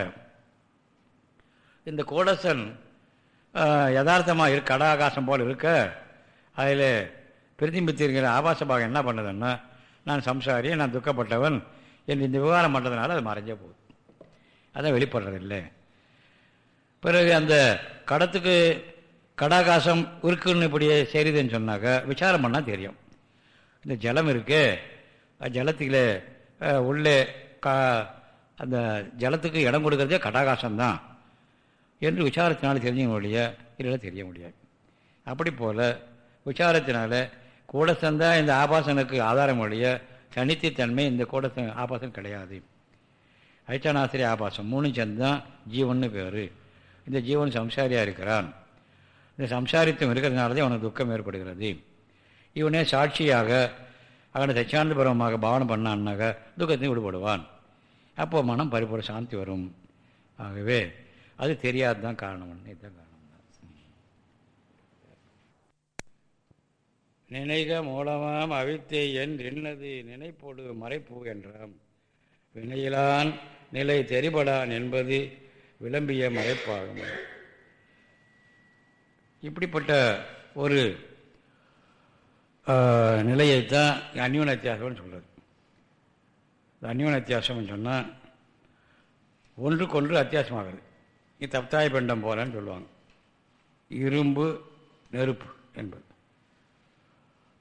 இந்த கோடசன் யதார்த்தமாக இரு கடாகாசம் போல் இருக்க அதில் பிரதிபித்திருக்கிற ஆபாச பாகம் என்ன பண்ணுதுன்னா நான் சம்சாரி நான் துக்கப்பட்டவன் என்று இந்த விவகாரம் பண்ணுறதுனால அது மறைஞ்சே போகுது. அதான் வெளிப்படுறதில்லை பிறகு அந்த கடத்துக்கு கடாகாசம் இருக்குன்னு இப்படி செய்யுதுன்னு சொன்னாக்கா விசாரம் பண்ணால் தெரியும். இந்த ஜலம் இருக்கு ஜலத்தில் உள்ளே கா அந்த ஜலத்துக்கு இடம் கொடுக்கறதே கடாகாசம்தான். என்று விசாரத்தினால தெரிஞ்சுக்க முடிய இல்லை தெரிய முடியாது. அப்படி போல் விசாரத்தினால கூடசந்தா இந்த ஆபாசனுக்கு ஆதாரம் ஒழிய தனித்துத்தன்மை இந்த கூட ஆபாசம் கிடையாது. ஐட்டானாசிரிய ஆபாசம் மூணு சேர்ந்துதான் ஜீவன்னு பேர். இந்த ஜீவன் சம்சாரியாக இருக்கிறான். இந்த சம்சாரித்தம் இருக்கிறதுனால தான் அவனுக்கு துக்கம் ஏற்படுகிறது. இவனே சாட்சியாக அவனை சச்சியானந்தபுரமாக பாவனை பண்ணான்னாக்க துக்கத்தையும் விடுபடுவான். அப்போ மனம் பரிபூர்ண சாந்தி வரும். ஆகவே அது தெரியாது தான் காரணம். இதுதான் காரணம் தான் நினைக மூலமாம் அவித்தை என் என்னது நினைப்போடு மறைப்பு என்றாம். வினையிலான் நிலை தெரிபடான் என்பது விளம்பிய மறைப்பாகும். இப்படிப்பட்ட ஒரு நிலையைத்தான் அந்யூன வித்தியாசம்னு சொல்கிறது அந்யூன வித்தியாசம்னு சொன்னால் ஒன்றுக்கொன்று அத்தியாசமாகுது இது தப்தாய பெண்டம் போலன்னு சொல்லுவாங்க. இரும்பு நெருப்பு என்பது.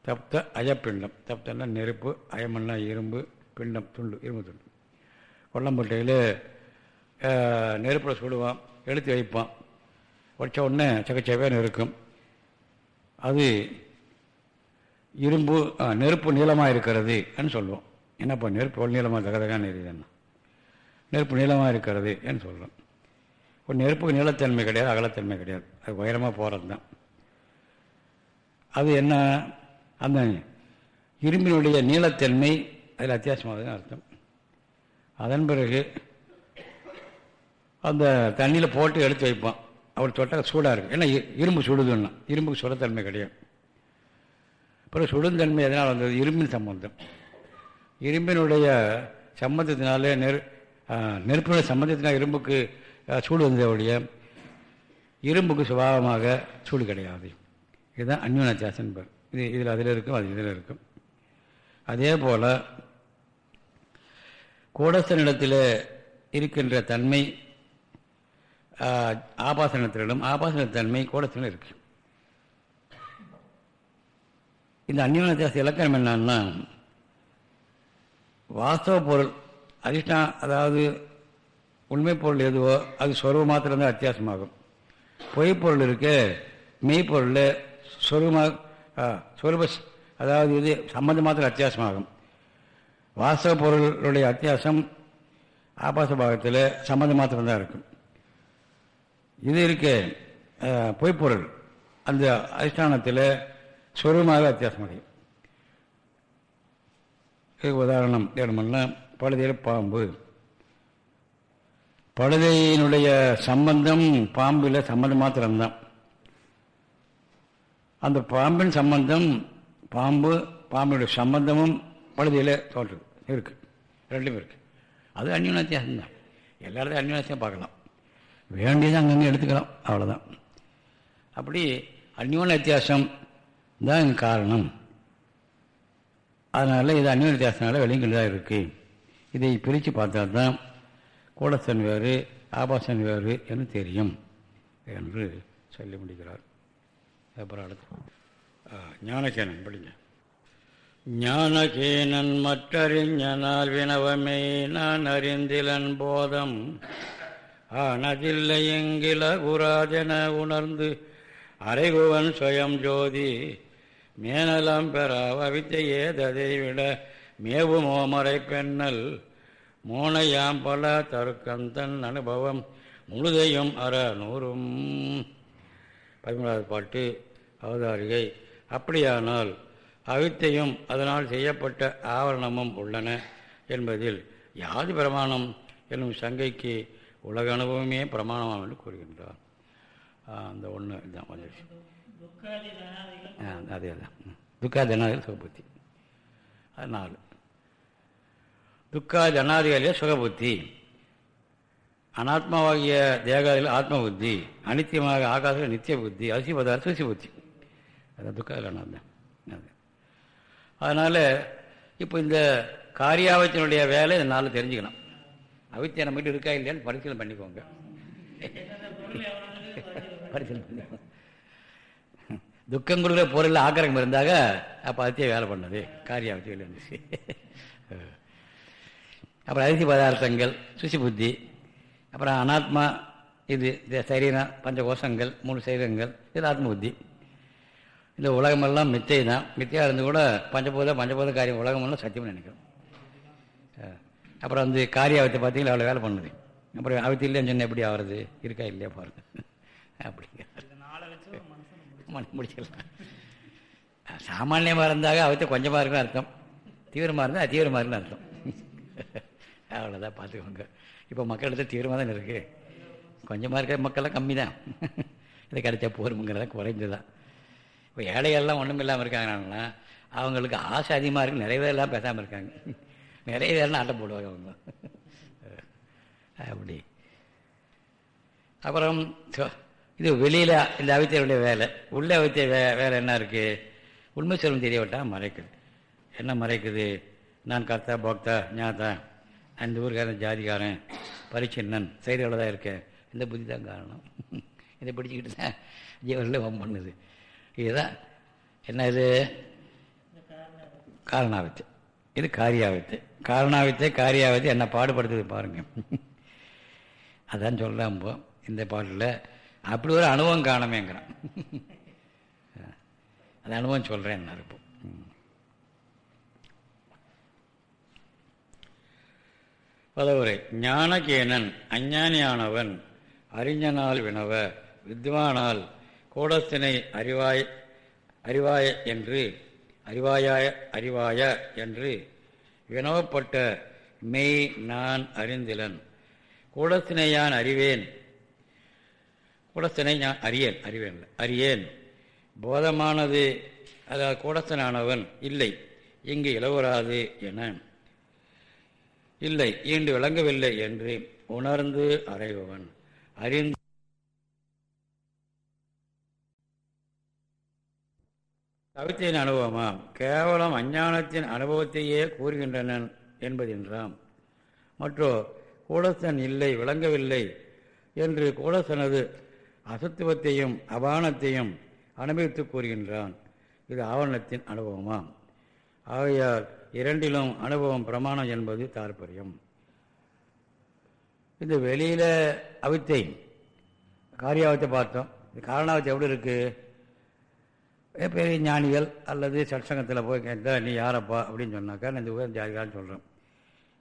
தப்த அயப்பிண்டம். தப்தன்னா நெருப்பு அயமன்னா இரும்பு பிண்டம் துண்டு இரும்பு துண்டு. கொல்லம்பட்டையில் நெருப்பில் சுடுவான் எழுத்து வைப்பான். வச்ச உடனே சக்கச்சவையான இருக்கும். அது இரும்பு நெருப்பு நீளமாக இருக்கிறது சொல்லுவோம். என்னப்பா நெருப்பு நீளமாக தகதகான்னு எரியுதுன்னா? நெருப்பு நீளமாக இருக்கிறது என்று சொல்கிறோம் ஒரு நெருப்புக்கு நீளத்தன்மை கிடையாது அகலத்தன்மை கிடையாது. அது உயரமாக போகிறது தான் அது என்ன? அந்த இரும்பினுடைய நீளத்தன்மை அதில் அத்தியாசமாகுதுன்னு அர்த்தம். அதன் பிறகு அந்த தண்ணியில் போட்டு எடுத்து வைப்பான். அவர் தொட்டால் சூடாக இருக்கும். ஏன்னா இரும்பு சுடுதுன்னா. இரும்புக்கு சுடத்தன்மை கிடையாது. அப்புறம் சுடுந்தன்மை எதனால் வந்தது? இரும்பின் சம்பந்தம். இரும்பினுடைய சம்பந்தத்தினாலே நெரு நெருப்பினுடைய சம்பந்தத்தினால் இரும்புக்கு சூடு சூடு வந்ததோடைய இரும்புக்கு சுபாவமாக சூடு கிடையாது. இதுதான் அந்யோன பேர் இது இதில் அதில் இருக்கும் அது இதில் இருக்கும். அதே போல் கூடஸ்தனிடத்தில் இருக்கின்ற தன்மை ஆபாசனத்திலும் ஆபாசன தன்மை கூடஸ்தனில் இருக்கு. இந்த அந்யோன வித்தியாச இலக்கணம் என்னன்னா வாஸ்தவ பொருள் அதிஷ்டா அதாவது உண்மை பொருள் எதுவோ அது சொருவ மாத்திரம்தான் வித்தியாசமாகும் பொய் பொருள் இருக்கு மெய்ப்பொருள் சொருவமாக சொருப அதாவது இது சம்பந்தம் மாத்திரம் வித்தியாசமாகும் வாஸ்தவ பொருளுடைய அத்தியாசம் ஆபாச பாகத்தில் சம்பந்தம் மாத்திரம்தான் இருக்கும். இது இருக்க பொய்ப்பொருள். அந்த அதிஷ்டானத்தில் சொருவமாக வித்தியாசம் அடையும். உதாரணம் வேணுமல்ல பழுதையில் பாம்பு. பழுதையினுடைய சம்பந்தம் பாம்பில் சம்பந்தம் மாத்திரம்தான் அந்த பாம்பின் சம்பந்தம் பாம்பு பாம்பினுடைய சம்பந்தமும் பழுதியில் தோற்று இருக்கு. ரெண்டும் இருக்கு. அது அந்நிய வித்தியாசம் தான். எல்லாத்தையும் அந்நிய பார்க்கலாம். வேண்டியது அங்கங்கே எடுத்துக்கலாம். அவ்வளோதான் அப்படி அந்யோன வித்தியாசம் தான் இங்கே காரணம். அதனால் இது அந்நியோன வித்தியாசனால வெளியங்களாக இருக்குது இதை பிரித்து பார்த்தா தான் கூடசன் வேறு ஆபாசன் வேறு என்று தெரியும் என்று சொல்லி முடிக்கிறார். அப்புறம் அடுத்து. ஆ, ஞானகேனன் படிங்க. ஞானகேனன் மற்றறிஞனால் வினவமே நான் அறிந்திலன் போதம். ஆனதில்லை எங்கில குராதென உணர்ந்து அரைகுவன் சுயம் ஜோதி. மேனலம் பெறாவ வித்தையே ததை விட மேவு மறை பெண்ணல். மோனையாம் பல தருக்கந்தன் அனுபவம் முழுதையும் அற நூறும். பதிமூணாவது பாட்டு அவதாரிகை. அப்படியானால் அவித்தையும் அதனால் செய்யப்பட்ட ஆவரணமும் உள்ளன என்பதில் யாது பிரமாணம் என்னும் சங்கைக்கு உலக அனுபவமே பிரமாணமாம் என்று கூறுகின்றார். அந்த ஒன்று இதுதான் வந்துருச்சு அதே தான். துக்கா ஜனாதிகள் சுகபுத்தி. அது நாலு. துக்கா ஜனாதிகளிலே சுகபுத்தி. அனாத்மாவாகிய தேகாதிகள் ஆத்ம புத்தி அனித்தியமாக ஆகாச நித்திய புத்தி அசி பதார்த்த சுசி புத்தி. அதான் துக்கா தான் அது. அதனால் இப்போ இந்த காரியாவத்தினுடைய வேலை இந்த நாளில் தெரிஞ்சுக்கணும். அவித்தியை நம்ம இருக்கா இல்லையான்னு பரிசீலனை பண்ணிக்கோங்க. பரிசீலனை பண்ணிக்கோங்க. துக்கம் கொடுக்குற பொருளில் ஆக்கிரகம் இருந்தாக அப்போ அதித்திய வேலை பண்ணது காரியாவத்தி இருந்துச்சு அப்புறம் அதித்தி பதார்த்தங்கள் சுசி புத்தி அப்புறம் அனாத்மா இது சரீரம் பஞ்ச கோஷங்கள் மூணு சரீரங்கள் இது ஆத்ம புத்தி இந்த உலகமெல்லாம் மித்தை தான் மித்தையாக இருந்து கூட பஞ்சபூத பஞ்சபூத காரியம் உலகமெல்லாம் சத்தியம்னு நினைக்கிறோம். அப்புறம் வந்து காரியாவத்தை பார்த்தீங்களா அவ்வளோ வேலை பண்ணுது. அப்புறம் அவத்தி இல்லைன்னு சொன்னால் எப்படி ஆகிறது? இருக்கா இல்லையா பாருங்க. அப்படிங்க இந்த நாளை வச்சு ஒரு மனுஷன் முடிச்சு மனு முடிச்சிடலாம். சாமானியமாக இருந்தாக அவத்தை கொஞ்சமாக இருக்குன்னு அர்த்தம். தீவிரமாக இருந்தால் தீவிரமாக இருக்குன்னு அர்த்தம். அவ்வளோதான் பார்த்துக்கோங்க. இப்போ மக்களிடத்தில் தீவிரமாக தான் இருக்குது கொஞ்சமாக இருக்கிற மக்கள்லாம் கம்மி தான் இது கிடைச்சா போருமுங்கிறத குறைஞ்சு தான் இப்போ ஏழைகள்லாம் ஒன்றும் இல்லாமல் இருக்காங்கன்னா அவங்களுக்கு ஆசை அதிகமாக இருக்கு பேர்லாம் பேசாமல் இருக்காங்க. நிறைவேறலாம் ஆட்டம் போடுவாங்க அவங்க. அப்படி. அப்புறம் இது வெளியில் இந்த அவித்தியருடைய வேலை. உள்ள அவித்திய வே வேலை என்ன இருக்குது உண்மை சொல்லும் தெரியவிட்டால் மறைக்குது. என்ன மறைக்குது? நான் கர்த்தா போக்தா ஞாத்தா. அந்த ஊருக்காரன் ஜாதிக்காரன் பரிச்சின்னன் செய்தியோட தான் இருக்கேன். இந்த புத்தி தான் காரணம். இதை பிடிச்சிக்கிட்டு தான் ஜீவனில் வம் பண்ணுது. இதுதான் என்ன இது? காரணாவித்து இது காரியாவித்து காரணாவித்தே காரியாவித்து என்ன பாடுபடுத்துது பாருங்கள் அதான் சொல்லலாம் இப்போ இந்த பாட்டில். அப்படி ஒரு அனுபவம் காணமேங்கிறான். அந்த அனுபவம் சொல்கிறேன் என்ன இருப்போம் ம். பதவுரை ஞானகேனன் அஞ்ஞானியானவன் அறிஞனால் வினவ வித்வானால் கூடத்தினை அறிவாய் அறிவாய என்று அறிவாயாய அறிவாய என்று வினவப்பட்ட மெய் நான் அறிந்திலன். கூடத்தினை யான் அறிவேன். கூடத்தினை நான் அறியேன் அறிவேன் அறியேன். போதமானது அதாவது கூடத்தனானவன் இல்லை இங்கு இளவராது என இல்லை ஈண்டு விளங்கவில்லை என்று உணர்ந்து அறைபவன் அறிந்து கவித்தையின் அனுபவமாம். கேவலம் அஞ்ஞானத்தின் அனுபவத்தையே கூறுகின்றனன் என்பதென்றாம். மற்றோ கூடசன் இல்லை விளங்கவில்லை என்று கூடசனது அசத்துவத்தையும் அபானத்தையும் அனுபவித்து கூறுகின்றான். இது ஆவணத்தின் அனுபவமாம். ஆகையால் இரண்டிலும் அனுபவம் பிரமாணம் என்பது தாற்பயம். இந்த வெளியில் அவித்தை காரியாவத்தை பார்த்தோம். இந்த காரணாவத்தை எப்படி இருக்குது பெரிய ஞானிகள் அல்லது சட்சங்கத்தில் போய் கேட்டால் நீ யாரப்பா? அப்படின்னு சொன்னாக்கா நான் இந்த உயர் ஜாதிகான்னு சொல்கிறேன்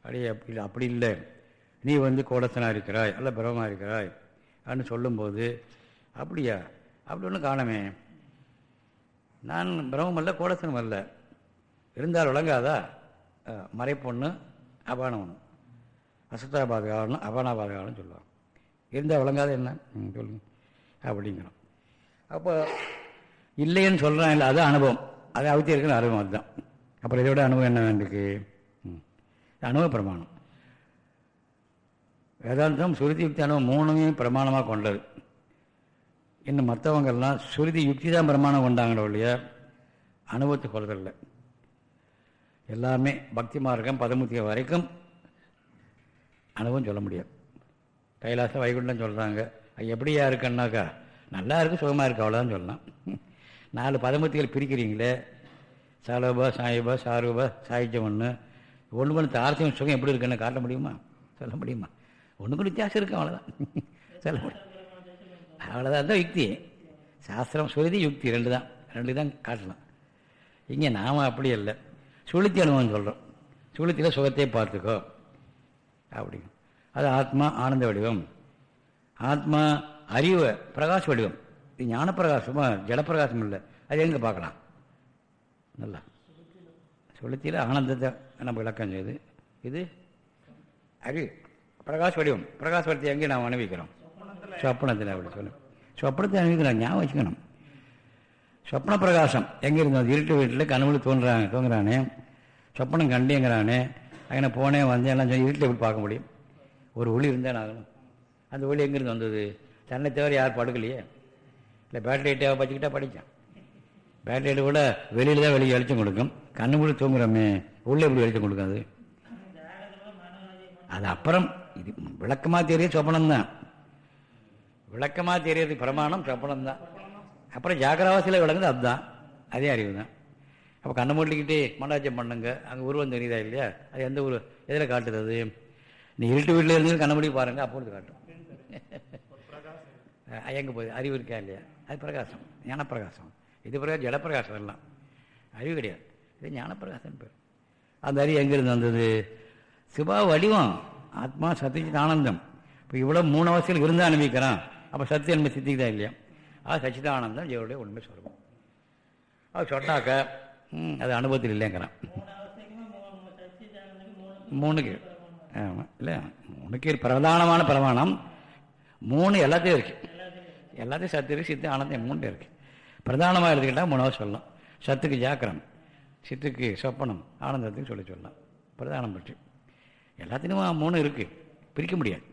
அப்படி அப்படி அப்படி இல்லை. நீ வந்து கோடசனாக இருக்கிறாய் அல்ல பிரமமாக இருக்கிறாய் அப்படின்னு சொல்லும்போது அப்படியா? அப்படி ஒன்றும் காணமே. நான் பிரமம் அல்ல கோடசனம் அல்ல. இருந்தால் விளங்காதா? மறைப்பொண்ணு அபான ஒன்று அசத்தாபாதகாலம் அபானாபாதகாலம் சொல்லுவாங்க. இருந்தால் விளங்காத என்ன? ம் சொல்லுங்க. அப்படிங்கிறோம். அப்போ இல்லைன்னு சொல்கிறான் இல்லை அது அனுபவம். அது அவுத்தி இருக்கிற அனுபவம் அதுதான். அப்புறம் இதோட அனுபவம் என்ன வேண்டுக்கு? அனுபவ பிரமாணம். வேதாந்தம் சுருதி யுக்தி அனுபவம் மூணுமே பிரமாணமாக கொண்டது. இன்னும் மற்றவங்கள்லாம் சுருதி யுக்தி தான் பிரமாணம் கொண்டாங்களோ இல்லையா அனுபவத்தை கொள்றதில்லை எல்லாமே பக்தி மார்க்கம் பதமுத்திய வரைக்கும் அனுபவம் சொல்ல முடியாது கைலாச வைகுண்டம் சொல்கிறாங்க அது எப்படியா இருக்குன்னாக்கா நல்லா இருக்குது சுகமாக இருக்குது அவ்வளோதான் சொல்லலாம். நாலு பதமுத்திகள் பிரிக்கிறீங்களே. சாலோபா சாயிபா சாரூபா சாகித்யம் ஒன்று ஒன்று பண்ண தாரத்தியம் சுகம் எப்படி இருக்குன்னு காட்ட முடியுமா? சொல்ல முடியுமா? ஒன்றுக்கு வித்தியாசம் இருக்கும் அவ்வளோதான் சொல்ல முடியும். அவ்வளோதான் தான் யுக்தி. சாஸ்திரம் சுருதி யுக்தி ரெண்டு தான் ரெண்டு தான் காட்டலாம். இங்கே நாம் அப்படி இல்லை சுளுத்தி அனுபவம் சொல்கிறோம் சுளுத்தியில் சுகத்தை பார்த்துக்கோ. அப்படிங்க அது ஆத்மா ஆனந்த வடிவம். ஆத்மா அறிவு பிரகாச வடிவம். இது ஞான பிரகாசமா ஜடப்பிரகாசம் இல்லை. அது எங்கே பார்க்கலாம்? நல்லா. சுளுத்தியில் ஆனந்தத்தை நம்ம விளக்கம் செய்யுது. இது அறிவு. பிரகாஷ் வடிவம். பிரகாஷ் வடிவத்தை எங்கே நாம் அனுபவிக்கிறோம். சொப்பனத்தில். அப்படி சொல்லு சொப்பனத்தை அனுபவிக்கிறோம். ஞாபகம் வச்சுக்கணும். சொப்ன பிரகாசம் எங்கே இருந்தோம் இருட்டு வீட்டில் கனவுல தோன்றாங்க தோங்குறானே. சொப்பனம் கண்டேங்கிறானே அங்கே போனேன் வந்தேன் எல்லாம் சொல்லி இருட்டில் எப்படி பார்க்க முடியும். ஒரு ஒளி இருந்தால் ஆகணும். அந்த ஒளி எங்கேருந்து வந்தது? தன்னை தவிர யார் படுக்கலையே. இல்லை பேட்டரி லைட்டாக வச்சுக்கிட்டா படித்தான் பேட்டரி லைட்டு கூட வெளியில் தான் வெளியே வெளிச்சம் கொடுக்கும். கண்ணு கூட தூங்குறோமே உள்ளே எப்படி வெளிச்சம் கொடுக்கும் அது? அது அப்புறம் இது விளக்கமாக தெரிய சொப்பனம் தான் விளக்கமாக தெரியறது பிரமாணம் சொப்பனம் தான் அப்புறம் ஜாக்கிரவாசியில் விளங்குது அதுதான். அதே அறிவு தான் அப்போ கண்ணை மூட்டிக்கிட்டே மண்டாச்சம் பண்ணுங்க. அங்கே உருவம் தெரியுதா இல்லையா? அது எந்த ஊர் எதில் காட்டுது அது? நீ இருட்டு வீட்டில் இருந்து கண்ண மூடி பாருங்கள் அப்பொழுது காட்டும். எங்கே போகுது? அறிவு இருக்கா இல்லையா? அது பிரகாசம். ஞானப்பிரகாசம். இது பிரகாசம் ஜடப்பிரகாசம் எல்லாம். அறிவு கிடையாது. இது ஞானப்பிரகாசம் பேர். அந்த அறிவு எங்கேருந்து வந்தது? சிவா வடிவம். ஆத்மா சத்தியஜித் ஆனந்தம். இப்போ இவ்வளோ மூணு அவசியம் இருந்தால் அனுபவிக்கிறான். அப்போ சத்தியம் நம்ம சித்திக்குதா இல்லையா? அது சச்சிதானந்தம் ஜீவனுடைய உண்மை சொல்லுவோம். அது சொன்னாக்க அது அனுபவத்தில் இல்லைங்கிறான். மூணுக்கு ஆமாம் இல்லை மூணுக்கு பிரதானமான பிரமாணம். மூணு எல்லாத்தையும் இருக்கு. எல்லாத்தையும் சத்து இருக்கு சித்து ஆனந்தம் மூணு இருக்கு. பிரதானமாக எடுத்துக்கிட்டால் மூணாவது சொல்லலாம். சத்துக்கு ஜாக்கிரம் சித்துக்கு சொப்பனம் ஆனந்தத்துக்கு சொல்லி சொல்லலாம். பிரதானம் பற்றி. எல்லாத்துலேயும் மூணு இருக்குது பிரிக்க முடியாது.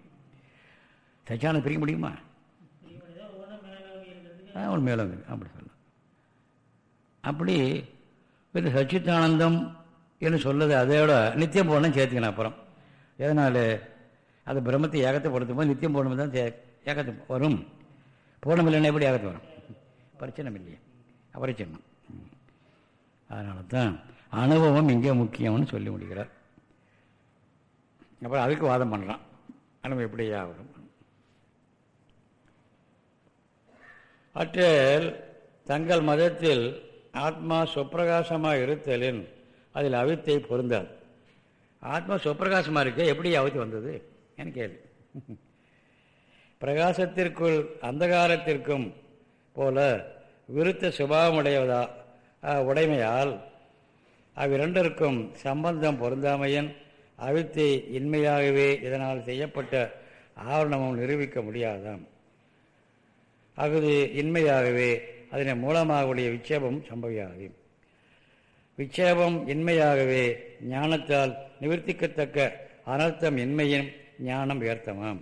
சச்சியானந்தம் பிரிக்க முடியுமா? அவன் மேலும் அப்படி சொல்லலாம். அப்படி வெறும் சச்சித்தானந்தம் என்று சொல்லது அதோட நித்தியம் போடணும் சேர்த்துக்கணும் அப்புறம். எதனால்? அது பிரம்மத்தை ஏகத்தை படுத்தும் போது நித்தியம் போடணும் தான் ஏகத்தை வரும். போடணும் இல்லைன்னா எப்படி ஏகத்தை வரும்? பிரச்சனை இல்லையே. அபரிச்சின்னம். அதனால தான் அனுபவம் இங்கே முக்கியம்னு சொல்லி முடிகிறார் அப்புறம் அதுக்கு வாதம் பண்ணுறான் அனுபவம் எப்படியா ஆகும் அற்றில் தங்கள் மதத்தில் ஆத்மா சுப்பிரகாசமாக இருத்தலின் அதில் அவித்தை பொருந்தாது ஆத்மா சுப்பிரகாசமாக இருக்க எப்படி அவித்து வந்தது? எனக்கு கேள்வி. பிரகாசத்திற்குள் அந்தகாரத்திற்கும் போல விருத்த சுபாவமுடையதா உடைமையால் அவ்விரண்டிற்கும் சம்பந்தம் பொருந்தாமையின் அவித்தை இன்மையாகவே இதனால் செய்யப்பட்ட ஆவரணமும் நிரூபிக்க முடியாதாம். அகுது இன்மையாகவே அதனை மூலமாக உடைய விட்சேபம் சம்பவியாது. விட்சேபம் இன்மையாகவே ஞானத்தால் நிவர்த்திக்கத்தக்க அனர்த்தம் இன்மையின் ஞானம் உயர்த்தமாம்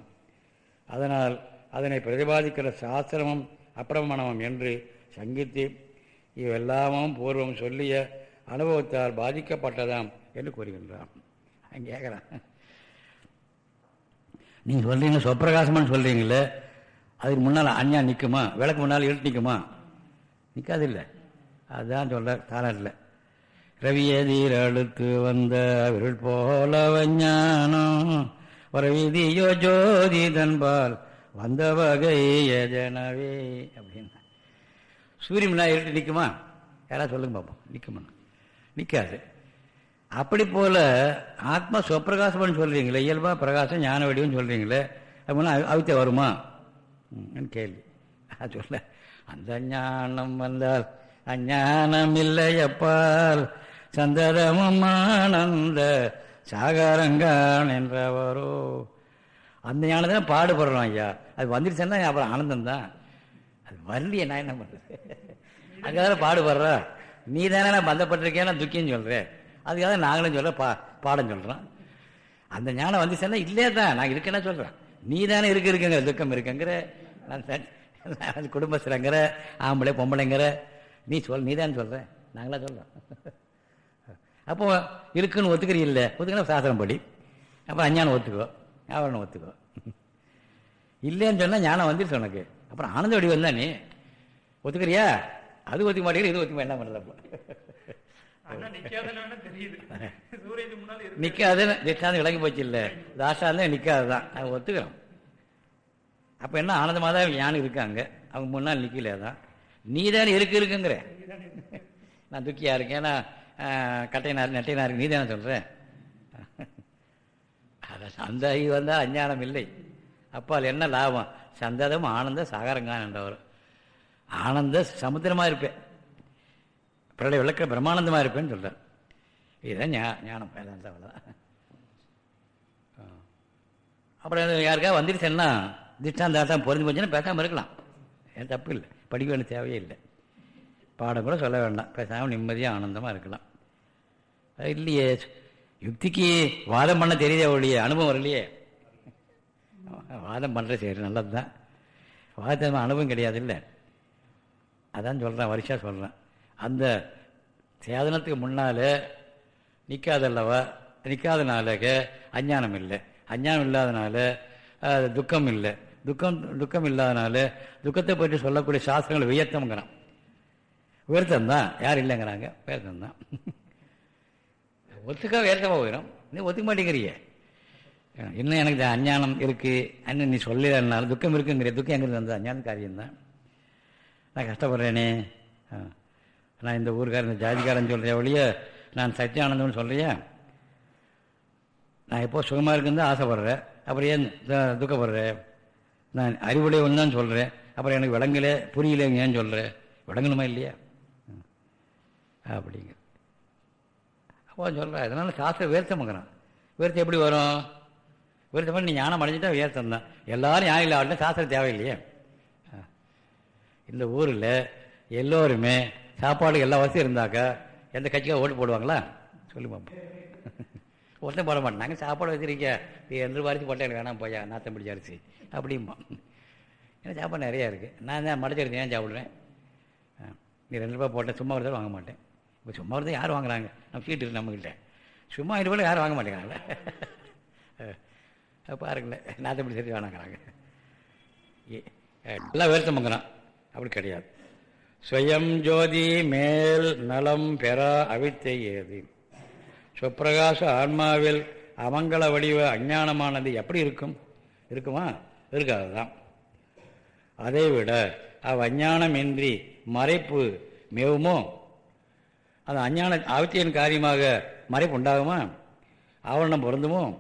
அதனால் அதனை பிரதிபாதிக்கிற சாஸ்திரமும் அப்பிரமணமும் என்று சங்கித்து இவெல்லாமும் பூர்வம் சொல்லிய அனுபவத்தால் பாதிக்கப்பட்டதாம் என்று கூறுகின்றான் கேட்குறான். நீங்கள் சொல்கிறீங்க சொப்பிரகாசமானு சொல்கிறீங்களே அதுக்கு முன்னால் அஞ்ஞா நிற்குமா விளக்கு முன்னால் இருட்டு நிற்குமா நிற்காதில்லை அதுதான் சொல்கிறார் தாராட்டில் ரவியதீர் அழுத்து வந்த விருள் போல வஞ்ஞானம் ஜோதி தன்பால் வந்த வகை எஜனவே அப்படின்னா. சூரியன் இருட்டு நிற்குமா யாராவது சொல்லுங்க பார்ப்போம் நிற்குமா நிற்காது அப்படி போல ஆத்மா சொப்பிரகாசம்னு சொல்கிறீங்களே இயல்பாக பிரகாசம் ஞான வடிவம்னு சொல்கிறீங்களே அப்படின்னா அவித்த வருமா? கேள்வி. அது சொல்ல அந்த ஞானம் வந்தால் அஞ்ஞானம் இல்லை அப்பால் சந்ததமும் ஆனந்த சாகரங்கான் என்றவரோ. அந்த ஞானம் பாடுபடுறோம் ஐயா. அது வந்துருச்சுன்னா அப்புறம் ஆனந்தம் தான் அது வரலையே நான் என்ன பண்ணுறது அதுக்காக பாடுபடுறா. நீ தானே நான் பந்தப்பட்டிருக்கேன் நான் துக்கின்னு சொல்கிறேன் அதுக்காக நாங்களும் சொல்கிறேன் பா பாடம் சொல்கிறோம் அந்த ஞானம் வந்துச்சுன்னா இல்லையே தான். நான் இருக்கேன்னா சொல்கிறேன் நீ தானே இருக்க இருக்குங்கிற துக்கம் இருக்குங்கிற. நான் குடும்ப நான் ஆம்பளை பொம்பளைங்கிற. நீ சொல் நீ தான் சொல்கிற நாங்களா சொல்கிறோம் அப்போ இருக்குன்னு ஒத்துக்கிறீல்ல. ஒத்துக்கணும் சாஸ்திரம் படி அப்புறம் அஞ்ஞானம் ஒத்துக்கோ. ஆவரணம் ஒத்துக்கோ. இல்லைன்னு சொன்னால் ஞானம் வந்துருச்சு உனக்கு. அப்புறம் ஆனந்த வடிவம் தான் நீ? ஒத்துக்கிறியா? அது ஒத்துக்க மாட்டேங்கிற இது ஒத்துக்க என்ன பண்ணுறது அப்போ? நிக்காதன்னு திஷ்டாந்தம் விளங்கி போச்சு இல்லை. தாஷ்டாந்தம் நிற்காது நிற்காதுதான் அது ஒத்துக்கிறோம். அப்போ என்ன ஆனந்தமாக தான் ஞானம் இருக்காங்க. அவங்க முன்னால் நிற்கல தான்? நீ தானே இருக்கு இருக்குங்கிற. நான் துக்கியா இருக்கேன். ஏன்னா கட்டையினார் நெட்டையினார் நீ தானே சொல்கிறேன் அதான் சந்தாகி வந்தால் அஞ்ஞானம் இல்லை. அப்போ என்ன லாபம்? சந்ததம் ஆனந்த சாகரங்கான் என்றவர் ஆனந்த சமுத்திரமாக இருப்பேன். பிரளய விளக்க பிரம்மானந்தமாக இருப்பேன்னு சொல்கிறார் இதுதான் ஞா ஞானம். வேதாந்த அவ்வளோதான் அப்புறம் அது யாருக்கா வந்துருச்சுன்னா திஷ்டாந்தாட்டம் பொருந்து போச்சுன்னா பேசாமல் இருக்கலாம். ஏன் தப்பு இல்லை. படிக்க வேண்டிய தேவையே இல்லை. பாடம் கூட சொல்ல வேண்டாம். பேசாமல் நிம்மதியாக ஆனந்தமாக இருக்கலாம். அது இல்லையே. யுக்திக்கு வாதம் பண்ண தெரியுதே ஒழிய அனுபவம் வரலையே. வாதம் பண்ணுற சரி நல்லது தான் வாதம் அனுபவம் கிடையாது இல்லை. அதான் சொல்கிறேன் வருஷா சொல்கிறேன் அந்த சேதனத்துக்கு முன்னால் நிற்காதல்லவா நிற்காதனாலக அஞ்ஞானம் இல்லை அஞ்ஞானம் இல்லாதனால துக்கம் இல்லை துக்கம் துக்கம் இல்லாதனால துக்கத்தை பற்றி சொல்லக்கூடிய சாஸ்திரங்கள் வியத்தம்ங்கிறான். உயர்த்தந்தான் யார் இல்லைங்கிறாங்க? உயர்த்தந்தான் ஒத்துக்க உயர்த்தமாக போயிடும் நீ ஒத்துக்க மாட்டேங்கிறிய. இன்னும் எனக்கு அஞ்ஞானம் இருக்குது அண்ணன் நீ சொல்லலனாலும் துக்கம் இருக்குங்கிற. துக்கம் எங்கிருந்து வந்து அஞ்ஞான காரியம்தான் நான் கஷ்டப்படுறேனே. ஆ. நான் இந்த ஊருக்காரன் இந்த ஜாதிக்காரன் சொல்கிறேன் ஒழிய நான் சத்தியானந்தம்னு சொல்கிறியா நான் எப்போ சுகமாக இருக்குன்னு தான் ஆசைப்படுறேன். அப்புறம் ஏன் துக்கப்படுறேன் நான் அறிவுடையவன் தான் சொல்கிறேன் அப்புறம் எனக்கு விளங்கல புரியல ஏன் சொல்கிறேன் விளங்கணுமா இல்லையா? அப்படிங்கிற அப்படிங்க. அப்போ சொல்கிறேன் அதனால் சாஸ்திரம் வேர்த்தமாக்குறான் வேர்த்தம் எப்படி வரும்? வேர்த்தம் பண்ணி ஞானம் அடைஞ்சிட்டா வேர்த்தம் தான். எல்லாரும் ஞானம் இல்லை சாஸ்திரம் தேவையில்லையே. ஆ. இந்த ஊரில் எல்லோருமே சாப்பாடு எல்லா வசதியும் இருந்தாக்கா எந்த கட்சிக்காக ஓட்டு போடுவாங்களா? சொல்லி பார்ப்போம் ஒருத்தன் போட நாங்கள் சாப்பாடு வச்சிருக்க நீ எந்த அரிசி போட்டேன் எனக்கு வேணாம் போயா நாத்தம் பிடிச்ச அரிசி. அப்படிம்பா. ஏன்னா சாப்பாடு நிறையா இருக்குது நான் தான் மடிச்சரிசி ஏன் சாப்பிட்றேன்? நீ ரெண்டு ரூபா போட்டேன் சும்மா இருந்தாலும் வாங்க மாட்டேன். இப்போ சும்மா இருந்தால் யார் வாங்குறாங்க? நம்ம சீட்டு இருக்கு நம்மக்கிட்ட சும்மா இது போல யாரும் வாங்க மாட்டேங்கிறாங்களே. ஆ. பாருங்களேன் நாத்தம் பிடிச்ச அரிசி வேணாங்கிறாங்க நல்லா எல்லாம் வேர்த்தமங்கிறான் அப்படி கிடையாது. ஸ்வயம் ஜோதி மேல் நலம் பெற அவித்தை ஏது. சுப்பிரகாச ஆன்மாவில் அமங்கல வடிவ அஞ்ஞானமானது எப்படி இருக்கும்? இருக்குமா? இருக்காது தான் அதைவிட அவ் அஞ்ஞானமின்றி மறைப்பு மேவுமோ? அந்த அஞ்ஞான ஆவித்தியின் காரியமாக மறைப்பு உண்டாகுமா? ஆவரணம் பொருந்துமோ?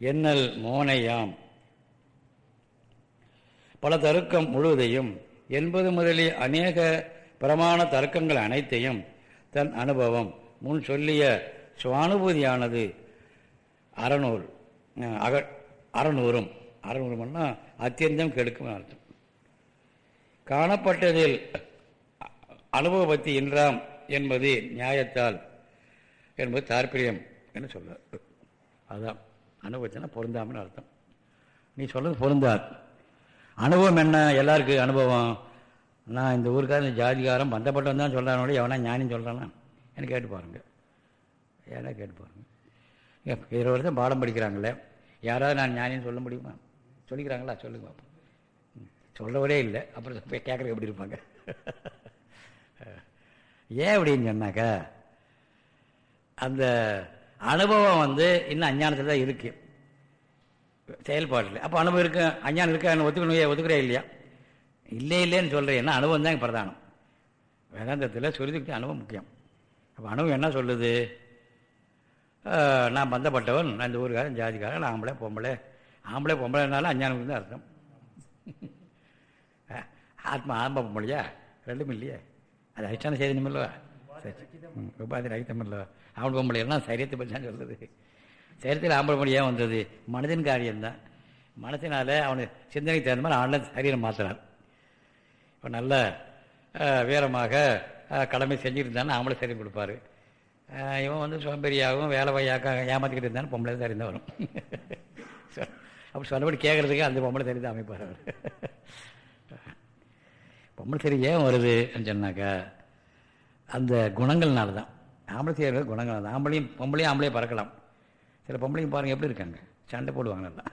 என்னல் மோனையாம். பல தருக்கம் முழுவதையும் எண்பது முதலிய அநேக பிரமாண தர்க்கங்கள் அனைத்தையும் தன் அனுபவம். முன் சொல்லிய சுவானுபூதியானது அறநூறு அக அறநூறும். அறநூறும்னா அத்தியந்தம் கெடுக்கும் அர்த்தம். காணப்பட்டதில் அனுபவபத்தி என்றாம் இன்றாம் என்பது நியாயத்தால் என்பது தாற்பயம் என்று சொல்றார் அதுதான் அனுபவத்தினா பொருந்தாமன்னு அர்த்தம். நீ சொல்றது பொருந்தாது. அனுபவம் என்ன? எல்லாருக்கும் அனுபவம். நான் இந்த ஊருக்காரன் ஜாதிகாரம் பந்தப்பட்டவன் தான் சொல்கிறானோட எவனா ஞானின்னு சொல்கிறானா எனக்கு கேட்டு பாருங்க. ஏன்னா கேட்டு பாருங்க. இருபது வருஷம் பாடம் படிக்கிறாங்களே. யாராவது நான் ஞானின்னு சொல்ல முடியுமா? சொல்லிக்கிறாங்களா? சொல்லுங்க பாப்போம். ம், இல்லை. அப்புறம் போய் கேட்குறது எப்படி இருப்பாங்க? ஏன் அப்படின்னு சொன்னாக்கா அந்த அனுபவம் வந்து இன்னும் அஞ்ஞானத்தில் தான் இருக்குது செயல்பாட்டில் அப்போ அனுபவம் இருக்கு? அஞ்ஞானம் இருக்கா? ஒத்துக்கணும்? ஒத்துக்கிறே இல்லையா? இல்லை இல்லைன்னு சொல்கிறேன் என்ன அனுபவம் தான் பிரதானம். வேதாந்தத்தில் சுருதிக்கு அனுபவம் முக்கியம். அப்போ அனுபவம் என்ன சொல்லுது? நான் பந்தப்பட்டவன். நான் இந்த ஊருக்காரன் ஜாதிக்காரன். நான் ஆம்பளை பொம்பளை. ஆம்பளை பொம்பளைனாலும் அஞ்ஞானம் தான் அர்த்தம். ஆத்மா ஆம்பளை பொம்பளையா? ரெண்டும் இல்லையே. அது அதிஷ்டான சேதனம் இல்லவா? சரி. ம், உபாதி ரகிதம் இல்லவா? ஆம்பளை பொம்பளைன்னா சரியத்தை பற்றி தான் சொல்லுது சரீரத்தில் ஆம்பளை பொம்பளை ஏன் வந்தது? மனதின் காரியம்தான். மனசினால அவனுக்கு சிந்தனைக்கு தகுந்த மாதிரி அவனை சரீரம் மாற்றுறான் இப்போ நல்ல வீரமாக கடமை செஞ்சுருந்தான்னு ஆம்பளை சரி கொடுப்பாரு. இவன் வந்து சோம்பேறியாகவும் வேலை வையாக்க ஏமாற்றிக்கிட்டு இருந்தாலும் பொம்பளை சரி தான் வரும். அப்படி சொன்னபடி கேட்குறதுக்கு அந்த பொம்பளை சரி தான் அமைப்பார் அவர். பொம்பளை சரி ஏன் வருதுன்னு சொன்னாக்கா அந்த குணங்கள்னால தான் ஆம்பளை செய்கிற குணங்கள் தான் ஆம்பளையும் பொம்பளையும் ஆம்பளையும் பறக்கலாம். சில பொம்பளைங்க பாருங்கள் எப்படி இருக்காங்க? சண்டை போடுவாங்க நல்லா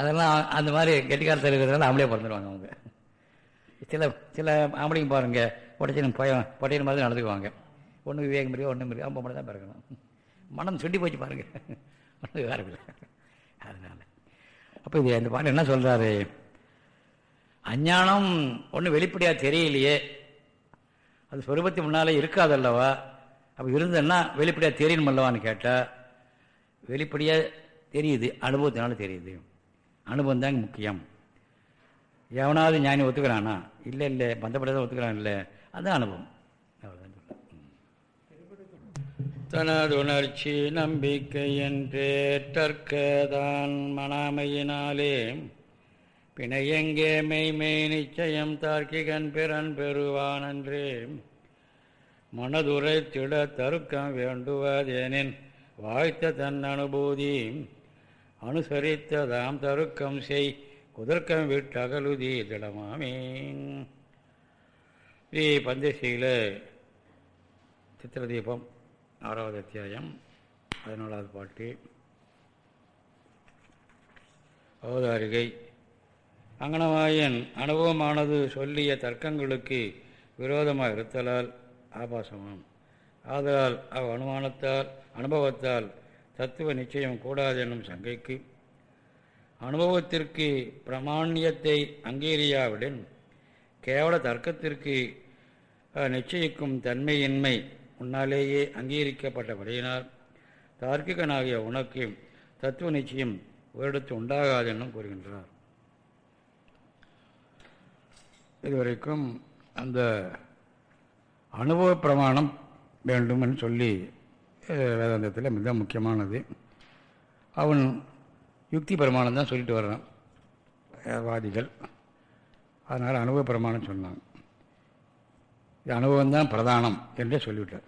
அதெல்லாம் அந்த மாதிரி கெட்டிக்காரத்தில் இருக்கிறதுனால ஆம்பளையே பிறந்துடுவாங்க அவங்க. சில சில ஆம்பளைங்க பாருங்க உடச்சின பயம் பொட்டையின் மாதிரி நடந்துக்குவாங்க. ஒன்று விவேகம் இருக்கு ஒன்றும் இருக்கு. பொம்பளை தான் பிறக்கணும். மனம் சுண்டி போச்சு பாருங்கள் ஒன்றும் வேறு இல்லை. அதனால். அப்போ இது அந்த பாட்டு என்ன சொல்கிறாரு அஞ்ஞானம் ஒன்றும் வெளிப்படையாக தெரியலையே. அது சொரூபத்து முன்னாலே இருக்காதல்லவா அப்போ இருந்ததுன்னா வெளிப்படையாக தெரியணுமல்லவான்னு கேட்டால் வெளிப்படையாக தெரியுது அனுபவத்தினால தெரியுது. அனுபவம் தாங்க முக்கியம். எவனாவது ஞானி ஒத்துக்கிறானா? இல்லை இல்லை பந்தப்படாத ஒத்துக்கிறான் இல்லை. அதுதான் அனுபவம். அவ்வளோதான் சொல்ல தனது உணர்ச்சி நம்பிக்கை என்றே தற்கதான் மனாமையினாலே பிணையெங்கே மெய்மெய் நிச்சயம் தார்க்கிகன் பிறன் பெறுவான் என்றே திட தருக்கம் வேண்டுவதேனின் வாய்த்த தன் அனுபூதி அனுசரித்ததாம் தருக்கம் செய் குதர்க்கம் விட்டகலுதி திடமாமே ஸ்ரீ பந்தசீல சித்திரதீபம் ஆறாவது அத்தியாயம் பதினாலாவது பாட்டு. அவதாரிகை. அங்கனவாயன் அனுபவமானது சொல்லிய தர்க்கங்களுக்கு விரோதமாக இருத்தலால் ஆபாசமாம். ஆதலால் அவ் அனுமானத்தால் அனுபவத்தால் தத்துவ நிச்சயம் கூடாது என்னும் சங்கைக்கு அனுபவத்திற்கு பிரமாண்யத்தை அங்கீகரியாவிடன் கேவல தர்க்கத்திற்கு நிச்சயிக்கும் தன்மையின்மை முன்னாலேயே அங்கீகரிக்கப்பட்டபடியினால் தார்க்கிகனாகிய உனக்கு தத்துவ நிச்சயம் ஓரிடத்து உண்டாகாது என்னும் கூறுகின்றார். இதுவரைக்கும் அந்த அனுபவ பிரமாணம் வேண்டும் என்று சொல்லி வேதாந்தத்தில் மிக முக்கியமானது. அவன் யுக்தி பிரமாணம் தான் சொல்லிட்டு வர்றான். வாதிகள். அதனால் அனுபவ பிரமாணம் சொன்னாங்க இது அனுபவம் தான் பிரதானம் என்றே சொல்லிவிட்டார்.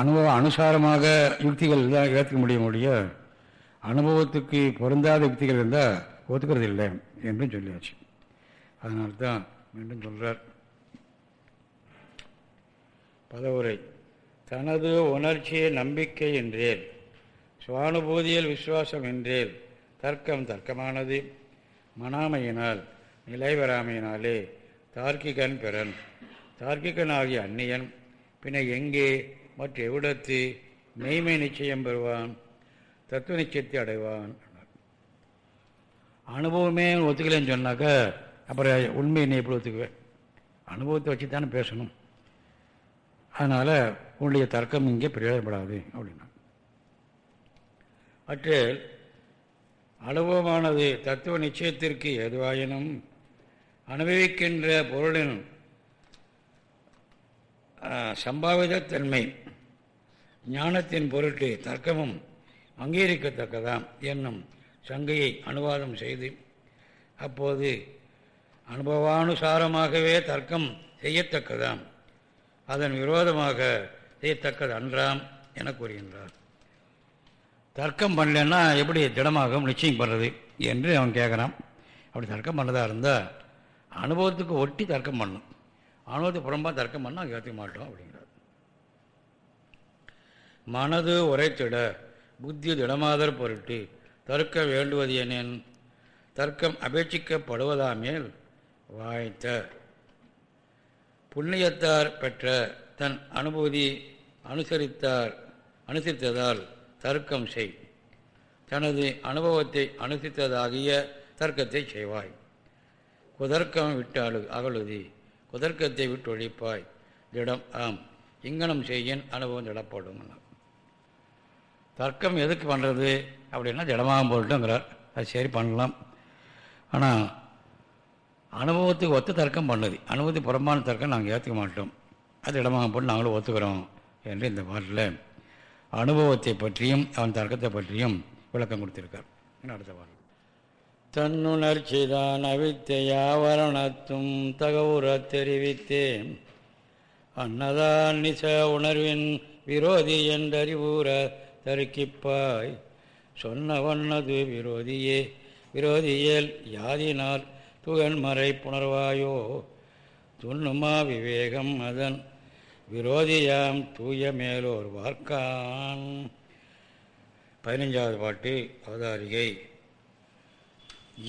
அனுபவம் அனுசாரமாக யுக்திகள் தான் ஏற்றுக்க முடிய முடிய அனுபவத்துக்கு பொருந்தாத யுக்திகள் இருந்தால் ஒத்துக்கிறது இல்லை என்றும் சொல்லியாச்சு. அதனால்தான் மீண்டும் சொல்கிறார் பதவுரை. தனது உணர்ச்சியை நம்பிக்கை என்றேல் சுவானுபூதியில் விசுவாசம் என்றேல் தர்க்கம் தர்க்கமானது. மனாமையினால் நிலைவராமையினாலே தார்க்கிகன் பிறன் தார்க்கிகனாகிய அந்நியன் பின்ன எங்கே மற்ற எவ்விடத்து மெய்மை நிச்சயம் பெறுவான் தத்துவ நிச்சயத்தை அடைவான். அனுபவமே ஒத்துக்கலைன்னு சொன்னாக்கா அப்புறம் உண்மையை நீ எப்படி ஒத்துக்குவேன் அனுபவத்தை வச்சு தானே பேசணும். அதனால் உன்னுடைய தர்க்கம் இங்கே பிரயோஜனப்படாது அப்படின்னா. அற்றில் அனுபவமானது தத்துவ நிச்சயத்திற்கு எதுவாயினும் அனுபவிக்கின்ற பொருளின் சம்பாவிதத்தன்மை ஞானத்தின் பொருட்டு தர்க்கமும் அங்கீகரிக்கத்தக்கதாம் என்னும் சங்கையை அனுவாதம் செய்து அப்போது அனுபவானுசாரமாகவே தர்க்கம் செய்யத்தக்கதாம். அதன் விரோதமாக செய்யத்தக்கது அன்றாம் என கூறுகின்றார். தர்க்கம் பண்ணலன்னா எப்படி திடமாகும் நிச்சயம் பண்ணுறது என்று அவன் கேட்குறான். அப்படி தர்க்கம் பண்ணதாக இருந்தால் அனுபவத்துக்கு ஒட்டி தர்க்கம் பண்ணும். அனுபவத்துக்கு புறம்பாக தர்க்கம் பண்ணால் ஏற்றுக்க மாட்டோம் அப்படிங்கிறார். மனது உரைத்திட புத்தி திடமாதர் பொருட்டு தர்க்க வேண்டுவது எனின் தர்க்கம் அபேட்சிக்கப்படுவதாமேல் வாய்த்த புண்ணியத்தார் பெற்ற தன் அனுபூதி அனுசரித்தார் அனுசரித்ததால் தர்க்கம் செய். தனது அனுபவத்தை அனுசரித்ததாகிய தர்க்கத்தை செய்வாய். குதர்க்கம் விட்டு அகழுதி குதர்க்கத்தை விட்டு ஒழிப்பாய் திடம் ஆம் இங்கனம் செய்யின் அனுபவம் திடப்படும் தர்க்கம் எதுக்கு பண்ணுறது அப்படின்னா திடமாக போட்டுங்கிறார் அது சரி பண்ணலாம். ஆனால் அனுபவத்துக்கு ஒத்த தர்க்கம் பண்ணுது. அனுபவத்துக்கு புறம்பான தர்க்கம் நாங்கள் ஏற்றுக்க மாட்டோம். அது இடமாக போட்டு நாங்களும் ஒத்துக்கிறோம் என்று இந்த பாட்டில் அனுபவத்தை பற்றியும் அவன் தர்க்கத்தை பற்றியும் விளக்கம் கொடுத்திருக்கார். அடுத்த பாடல்? தன்னுணர்ச்சிதான் அவித்தையாவரணத்தும் தகவுற தெரிவித்தேன். அன்னதான் நிச உணர்வின் விரோதி என்றறிவுற தருக்கிப்பாய். சொன்ன வண்ணது விரோதியே விரோதியேல் யாதினால் துகன்மறை புணர்வாயோ? துண்ணுமா விவேகம் அதன் விரோதியாம் தூய மேலோர் வார்க்கான். பதினஞ்சாவது பாட்டு அவதாரிகை.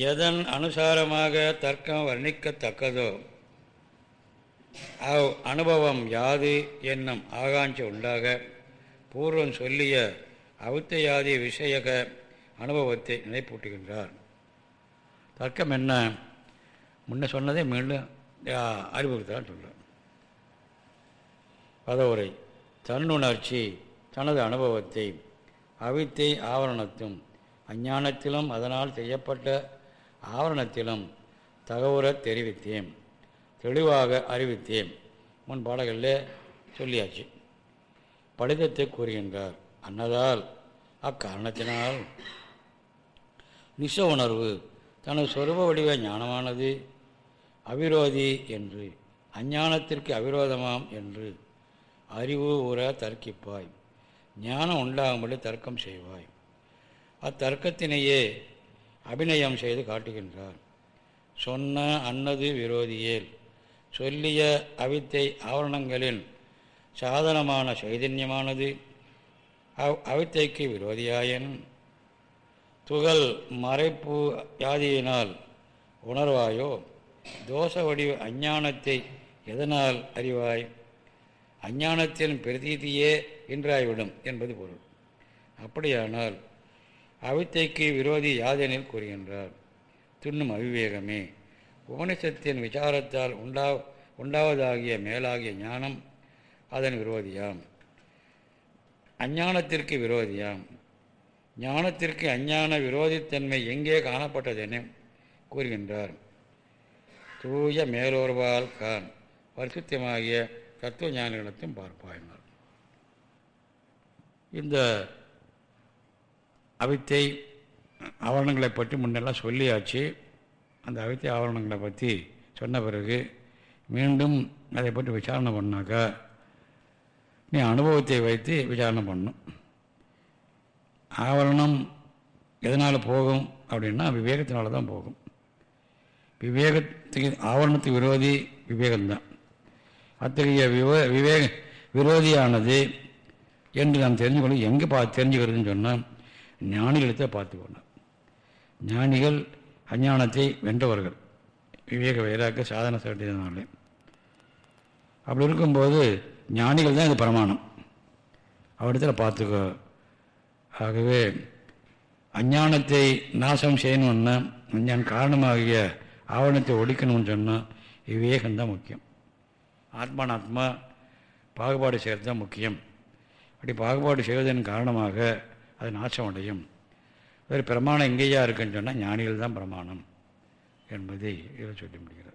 எதன் அனுசாரமாக தர்க்கம் வர்ணிக்கத்தக்கதோ அவ் அனுபவம் யாது என்னும் ஆகாஞ்ச உண்டாக பூர்வம் சொல்லிய அவுத்தையாதி விஷயக அனுபவத்தை நினைப்பூட்டுகின்றார் தர்க்கம் என்ன? முன்ன சொன்னதே மீண்டும் அறிவுறுத்தான் சொல்கிறார் பதவுரை. தன்னுணர்ச்சி தனது அனுபவத்தை அவித்தை ஆவரணத்தும் அஞ்ஞானத்திலும் அதனால் செய்யப்பட்ட ஆவரணத்திலும் தகவலை தெரிவித்தேன். தெளிவாக அறிவித்தேன். முன் பாடகளில் சொல்லியாச்சு. படிதத்தை கூறுகின்றார். அன்னதால் அக்காரணத்தினால் நிச உணர்வு தனது சொருப வடிவ ஞானமானது அவிரோதி என்று அஞ்ஞானத்திற்கு அவிரோதமாம் என்று அறிவு உற தர்க்கிப்பாய். ஞானம் உண்டாகும்படி தர்க்கம் செய்வாய். அத்தர்க்கத்தினையே அபிநயம் செய்து காட்டுகின்றார். சொன்ன அன்னது விரோதியேல் சொல்லிய அவித்தை ஆவரணங்களின் சாதனமான சைதன்யமானது அவ் அவித்தைக்கு விரோதியாயன் துகள் மறைப்பு யாதியினால் உணர்வாயோ தோஷ வடிவ அஞ்ஞானத்தை எதனால் அறிவாய்? அஞ்ஞானத்தின் பிரதீதியே என்றாய்விடும் என்பது பொருள். அப்படியானால் அவித்தைக்கு விரோதி யாதெனில் கூறுகின்றார் துண்ணும் அவிவேகமே. உபனிஷத்தின் விசாரத்தால் உண்டா உண்டாவதாகிய மேலாகிய ஞானம் அதன் விரோதியாம். அஞ்ஞானத்திற்கு விரோதியாம். ஞானத்திற்கு அஞ்ஞான விரோதித்தன்மை எங்கே காணப்பட்டதென கூறுகின்றார். தூய மேலோர்வால் கான். பரிசுத்தமாகிய தத்துவ ஞானிகளத்தையும் பார்ப்பாயினர் இந்த அவித்தை ஆவரணங்களை பற்றி முன்னெல்லாம் சொல்லியாச்சு. அந்த அவித்தை ஆவரணங்களை பற்றி சொன்ன பிறகு மீண்டும் அதை பற்றி விசாரணை பண்ணாக்கா நீ அனுபவத்தை வைத்து விசாரணை பண்ணணும் ஆவரணம் எதனால் போகும் அப்படின்னா விவேகத்தினால தான் போகும். விவேகத்துக்கு ஆவரணத்துக்கு விரோதி விவேகம்தான். அத்தகைய விவே விவேக விரோதியானது என்று நாம் தெரிஞ்சுக்கொள்ள எங்கே பா தெரிஞ்சுக்கிறதுன்னு சொன்னால் ஞானிகளத்தை பார்த்துக்கணும். ஞானிகள் அஞ்ஞானத்தை வென்றவர்கள். விவேக வைராக்க சாதன சட்டினாலே அப்படி இருக்கும்போது ஞானிகள் தான் இது பிரமாணம். அவரிடத்தில் பார்த்துக்கோ. ஆகவே அஞ்ஞானத்தை நாசம் செய்யணும்னா அஞ்ஞான் காரணமாகிய ஆவணத்தை ஒழிக்கணும்னு சொன்னால் விவேகம்தான் முக்கியம். ஆத்மானாத்மா பாகுபாடு செய்கிறது தான் முக்கியம். அப்படி பாகுபாடு செய்வதன் காரணமாக அது நாசம் அடையும் வேறு பிரமாணம் எங்கேயா இருக்குன்னு சொன்னால் ஞானிகள் தான் பிரமாணம் என்பதை இதை சொல்லி முடிகிறார்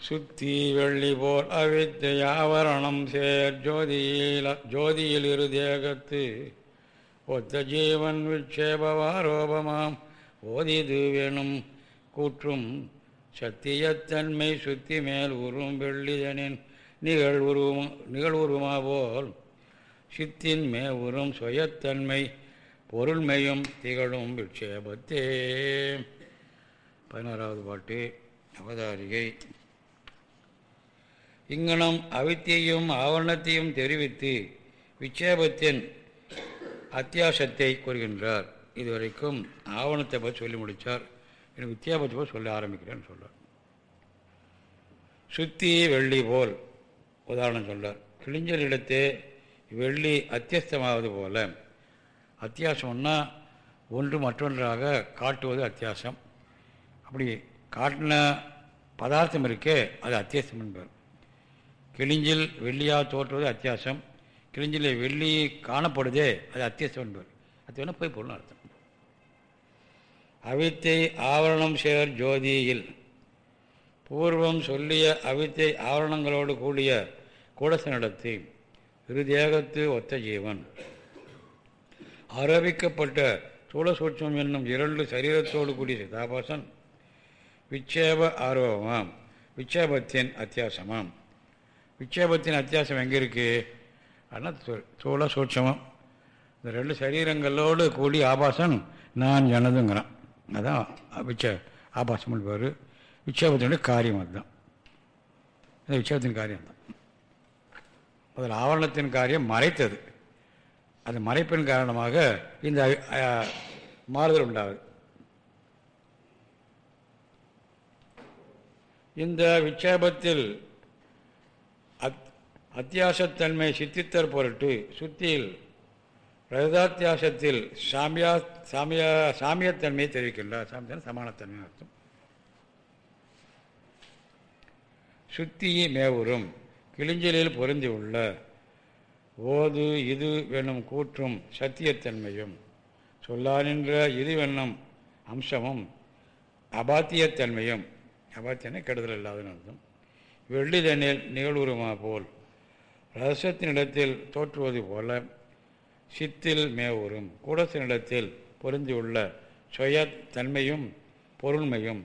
சுத்தி வெள்ளி போல் அவித்தை ஆவரணம் சேர் ஜோதியில் ஜோதியில் இரு தேகத்து. ஒத்த ஜீவன் விட்சேபவாரோபமாம் ஓதிது வேணும் கூற்றும் சத்தியத்தன்மை சுத்தி மேல் உருவும் வெள்ளிதனின் நிகழ்வுருவம் நிகழ்வுருவமா போல். சித்தின் மே உறும் சுயத்தன்மை பொருள்மையும் திகழும் விட்சேபத்தே. பதினாறாவது பாட்டு அவதாரிகை. இங்கனம் அவித்தியையும் ஆவணத்தையும் தெரிவித்து விட்சேபத்தின் அத்தியாசத்தை கூறுகின்றார். இதுவரைக்கும் ஆவணத்தை பற்றி சொல்லி முடித்தார் எனக்கு வித்தியாபத்தை போல் சொல்ல ஆரம்பிக்கிறேன்னு சொல்றார். சுத்தி வெள்ளி போல் உதாரணம் சொல்லார் கிழிஞ்சல் இடத்து வெள்ளி அத்தியஸ்தமாவது போல அத்தியாசம்னா ஒன்று மற்றொன்றாக காட்டுவது அத்தியாசம். அப்படி காட்டின பதார்த்தம் இருக்கே அது அத்தியாசம் என்பார். கிழிஞ்சில் வெள்ளியாக தோற்றுவது அத்தியாசம் கிழிஞ்சில் வெள்ளி காணப்படுதே அது அத்தியாசம் என்பார். அது வேணால் போய் பொருள் அர்த்தம். அவித்தை ஆவரணம் சேர் ஜோதியில். பூர்வம் சொல்லிய அவித்தை ஆவரணங்களோடு கூடிய கூடசனிடத்து இரு தேகத்து ஒத்த ஜீவன். ஆரோபிக்கப்பட்ட சூழசூட்சம் என்னும் இரண்டு சரீரத்தோடு கூடிய சிதாபாசன் விட்சேப ஆரோபமாம் விட்சேபத்தின் அத்தியாசமாம். விட்சேபத்தின் அத்தியாசம் எங்கே இருக்குது ஆனால் சூழ சூட்சமம் இந்த ரெண்டு சரீரங்களோடு கூடிய ஆபாசன் நான் எனதுங்கிறான். அதான் விச்ச ஆபாசம்னு பேர் விட்சேபத்தினுடைய காரியம் அதுதான். இந்த விட்சேபத்தின் காரியம் தான் அதில் ஆவரணத்தின் காரியம் மறைத்தது. அது மறைப்பின் காரணமாக இந்த மாறுதல் உண்டாகுது. இந்த விட்சேபத்தில் அத் அத்தியாசத்தன்மை சித்தித்தர் பொருட்டு சுத்தியில் ரதாத்தியாசத்தில் சாமியா சாமியா சாமியத்தன்மையை தெரிவிக்கின்றார். சாமியத்தன்மை சமானத்தன்மை அர்த்தம். சுத்தியை மேவுறும் கிளிஞ்சலில் பொருந்தி உள்ள ஓது இது வென்னும் கூற்றும் சத்தியத்தன்மையும் சொல்லானின்ற இது வென்னும் அம்சமும் அபாத்தியத்தன்மையும் அபாத்தியனை கெடுதல் இல்லாதன்னு அர்த்தம். வெள்ளிதனில் நிகழ்வுருமா போல் ரசத்தினிடத்தில் தோற்றுவது போல சித்தில் மேவுறும். கூடசனிடத்தில் பொருந்தியுள்ள சுயத்தன்மையும் பொருண்மையும்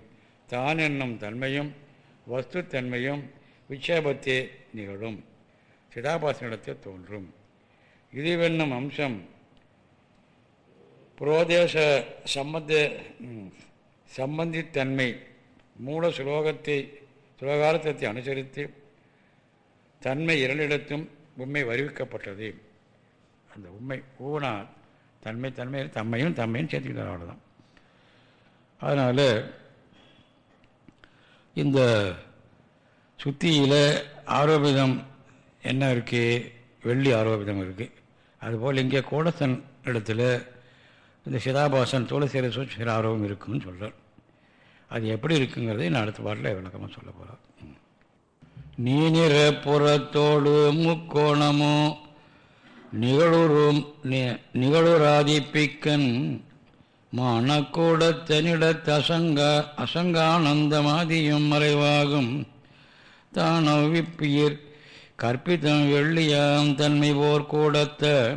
தான் என்னும் தன்மையும் வஸ்துத்தன்மையும் விட்சேபத்தே நிகழும். சிதாபாசனிடத்தில் தோன்றும். இதுவென்னும் அம்சம் புரோதேச சம்பந்த சம்பந்தித்தன்மை மூல சுலோகத்தை சுலோகார்த்தத்தை அனுசரித்து தன்மை இரண்டிடத்தும் உண்மை வருவிக்கப்பட்டது. அந்த உண்மை ஊனா தன்மை தன்மையில் தம்மையும் தம்மையும் சேர்த்துக்கிட்டார் அவ்வளோதான் அதனால் இந்த சுத்தியில் ஆரோபிதம் என்ன இருக்குது வெள்ளி ஆரோபிதம் இருக்குது அதுபோல் இங்கே கோடசன் இடத்துல இந்த சிதாபாசன் துளசிர சுச்சிர ஆரோபம் இருக்குன்னு சொல்கிறார் அது எப்படி இருக்குங்கிறதை நான் அடுத்த பாட்டில் விளக்கமாக சொல்ல போகிறேன் நீனிற புறத்தோடு முக்கோணமோ நிகழுறும் நி- நிகழுராதிப்பிக்கன் மானக்கூடத்தனிடத்தசங்க அசங்கானந்தமாதியும் மறைவாகும். தான் அவ்விப்பீர் கற்பித்தம் வெள்ளியாம் தன்மை போர் கூடத்த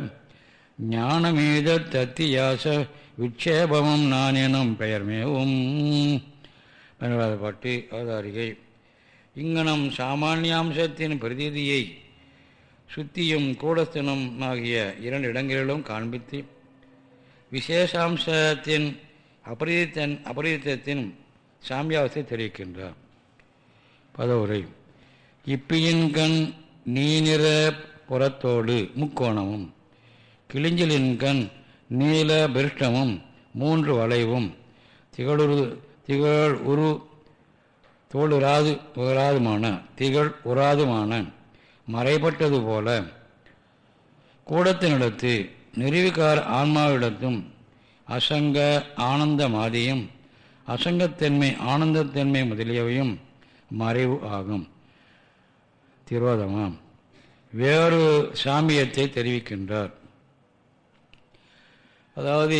ஞானமீத தத்தியாச விட்சேபமும் நான் எனும் பெயர்மேவும். பன்னிரண்டாவது பாட்டு அவதாரிகை. இங்கனம் சாமானியாம்சத்தின் பிரதிதியை சுத்தியும் கூடஸ்தனும் ஆகிய இரண்டு இடங்களிலும் காண்பித்து விசேஷாம்சத்தின் அபரிதன் அபரிதத்தின் சாமியாவத்தை தெரிவிக்கின்றார். பதவுரை. இப்பியின் கண் நீநிற புறத்தோடு முக்கோணமும் கிளிஞ்சலின்கண் நீல பிருஷ்டமும் மூன்று வளைவும் திகழுரு திகழ் உரு தோளுராது உராதுமான திகழ் உராதுமான மறைபட்டது போல கூடத்தினிடத்து நிறுவிக்கார் ஆன்மாவிடத்தும் அசங்க ஆனந்த மாதியும் அசங்கத்தன்மை ஆனந்தத்தன்மை முதலியவையும் மறைவு ஆகும். திரோதமாம் வேறு சாமியத்தை தெரிவிக்கின்றார். அதாவது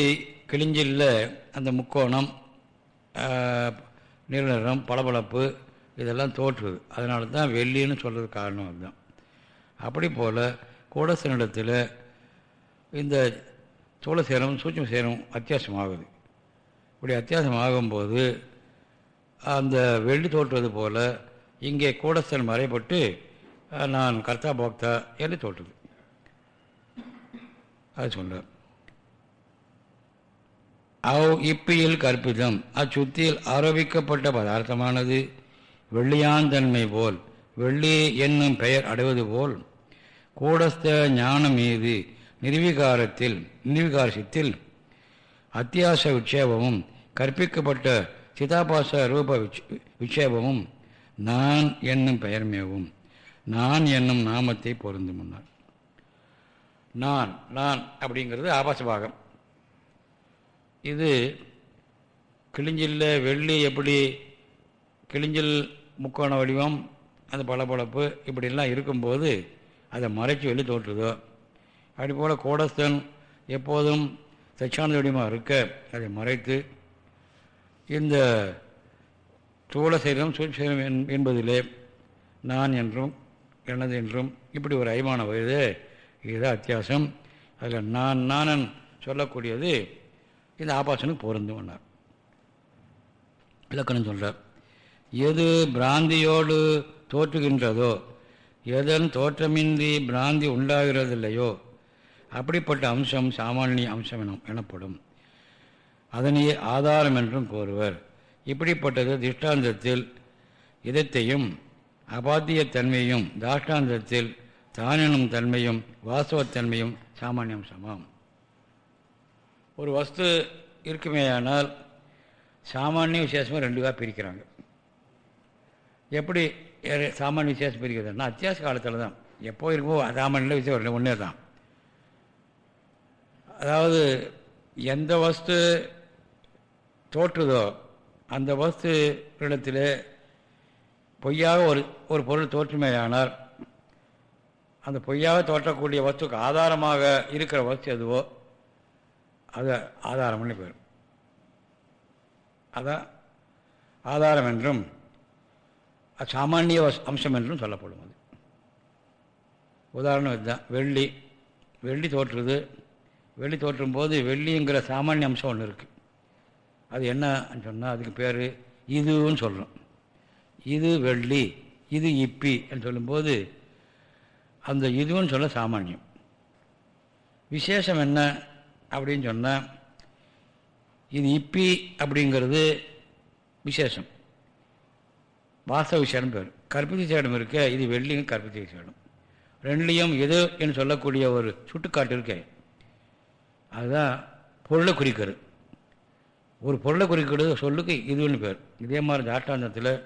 கிழிஞ்சில் அந்த முக்கோணம் ஆஹ், பளபளப்பு இதெல்லாம் தோற்றுது. அதனால தான் வெள்ளின்னு சொல்கிறது காரணம் அதுதான். அப்படி போல் கூடசனிடத்தில் இந்த சோழ சேரம் சூட்சம சேரம் அத்தியாசமாகுது. இப்படி அத்தியாசம் ஆகும்போது அந்த வெள்ளி தோற்றுவது போல் இங்கே கூடஸ்தன் மறைப்பட்டு நான் கர்த்தா போக்தா என்று தோற்றுது அது சொல்கிறார் அவ் இப்பியில் கற்பிதம் அச்சுத்தியில் ஆரோபிக்கப்பட்ட பதார்த்தமானது வெள்ளியாந்தன்மை போல் வெள்ளி என்னும் பெயர் அடைவது போல் கூடஸ்த ஞானம் மீது நிர்வீகாரத்தில் நிர்விகாரத்தில் அத்தியாச விட்சேபமும் கற்பிக்கப்பட்ட சிதாபாச ரூப விட்சேபமும் நான் என்னும் பெயர்மேவும் நான் என்னும் நாமத்தை பொருந்து முன்னார் நான் நான் அப்படிங்கிறது ஆபாச பாகம். இது கிழிஞ்சில்ல வெள்ளி எப்படி கிழிஞ்சில் முக்கோண வடிவம் அந்த பளபளப்பு இப்படிலாம் இருக்கும்போது அதை மறைச்சி வெளி தோற்றுதோ. அப்படி போல் கோடஸ்தன் எப்போதும் தட்சாண இருக்க அதை மறைத்து இந்த சூழ சரீரம் சூழ்சரீரம் என்பதிலே நான் என்றும் எனது என்றும் இப்படி ஒரு ஐமான வயது. இதுதான் அத்தியாசம். அதில் நான் நானன் சொல்லக்கூடியது இந்த ஆபாசனுக்கு பொருந்தும்னார் இலக்கணம் சொல்கிறார் எது பிராந்தியோடு தோற்றுகின்றதோ? எதன் தோற்றமின்றி பிராந்தி உண்டாகிறதில்லையோ? அப்படிப்பட்ட அம்சம் சாமானிய அம்சம் எனப்படும். அதனையே ஆதாரம் என்றும் கூறுவர். இப்படிப்பட்டது திஷ்டாந்தத்தில் இதத்தையும் அபாத்தியத்தன்மையும் தாஷ்டாந்தத்தில் தானெனும் தன்மையும் வாஸ்தவத்தன்மையும் சாமானியம் சமம் ஒரு வஸ்து இருக்குமேயானால் சாமானிய விசேஷமாக ரெண்டுவாக பிரிக்கிறாங்க. எப்படி சாமான் விசேஷம் பிரிக்கிறது. பிரிக்கிறதுனா அத்தியாச காலத்தில் தான். எப்போ இருக்குமோ சாமானியில் விசேஷம் ஒன்றே தான். அதாவது எந்த வஸ்து தோற்றுதோ அந்த வஸ்து இடத்தில் பொய்யாக ஒரு ஒரு பொருள் தோற்றுமேயானால் அந்த பொய்யாக தோற்றக்கூடிய வஸ்துக்கு ஆதாரமாக இருக்கிற வஸ்து எதுவோ அது ஆதாரம்னு பேர் அதான் ஆதாரம் என்றும் சாமானிய அம்சம் என்றும் சொல்லப்படும் அது. உதாரணம் இதுதான். வெள்ளி வெள்ளி தோற்றுது. வெள்ளி தோற்றும் போது வெள்ளிங்கிற சாமானிய அம்சம் ஒன்று இருக்குது அது என்னன்னு சொன்னால் அதுக்கு பேர் இதுன்னு சொல்கிறோம் இது வெள்ளி இது இப்பி என்று சொல்லும்போது அந்த இதுன்னு சொல்ல சாமானியம். விசேஷம் என்ன அப்படின்னு சொன்னால் இது இப்பி அப்படிங்கிறது விசேஷம். வாஸ்தவ விசேடம் பேர். கற்பித்த விசேடம் இருக்கு இது வெள்ளியும் கற்பித்த விசேடம் ரெண்டுலேயும் எது என்று சொல்லக்கூடிய ஒரு சுட்டுக்காட்டு இருக்கு. அதுதான் பொருளை குறிக்கிறது. ஒரு பொருளை குறிக்கிறது சொல்லுக்கு இதுன்னு பேர். இதே மாதிரி ஜாட்டாந்தத்தில்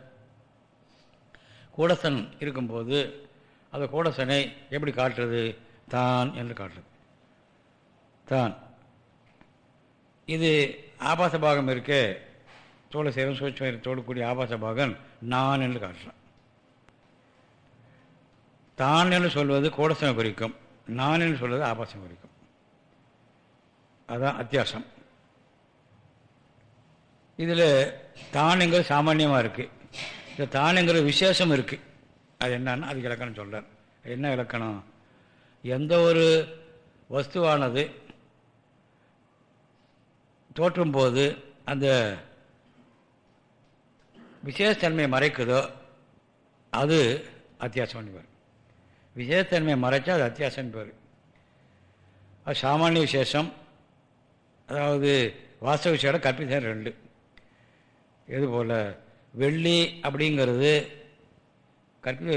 கூடசன் இருக்கும்போது அந்த கூடசனை எப்படி காட்டுறது? தான் என்று காட்டுறது. தான். இது ஆபாச பாகம் இருக்கே. தோலை சேரும் சூட்சம் கூடிய ஆபாச பாகன் நான் என்று காட்டுறான். தான் என்று சொல்வது கோடசனை குறிக்கும் நான் என்று சொல்வது ஆபாசம் குறிக்கும். அதுதான் அத்தியாசம். இதில் தானுங்கிறது சாமானியமாக இருக்குது இந்த தானுங்கிற விசேஷம் இருக்குது அது என்னன்னு அதுக்கு இலக்கணம் சொல்கிறார் என்ன இலக்கணம்? எந்த ஒரு வஸ்துவானது தோற்றும் போது அந்த விசேஷத்தன்மையை மறைக்குதோ அது அத்தியாசம்னு பேர். விசேஷத்தன்மையை மறைச்சா அது அத்தியாசம்னு பேர். அது சாமானிய விசேஷம் அதாவது வாஸ்தவ விசேடம் கற்பித்தம் ரெண்டு. இது போல்? வெள்ளி அப்படிங்கிறது கற்பித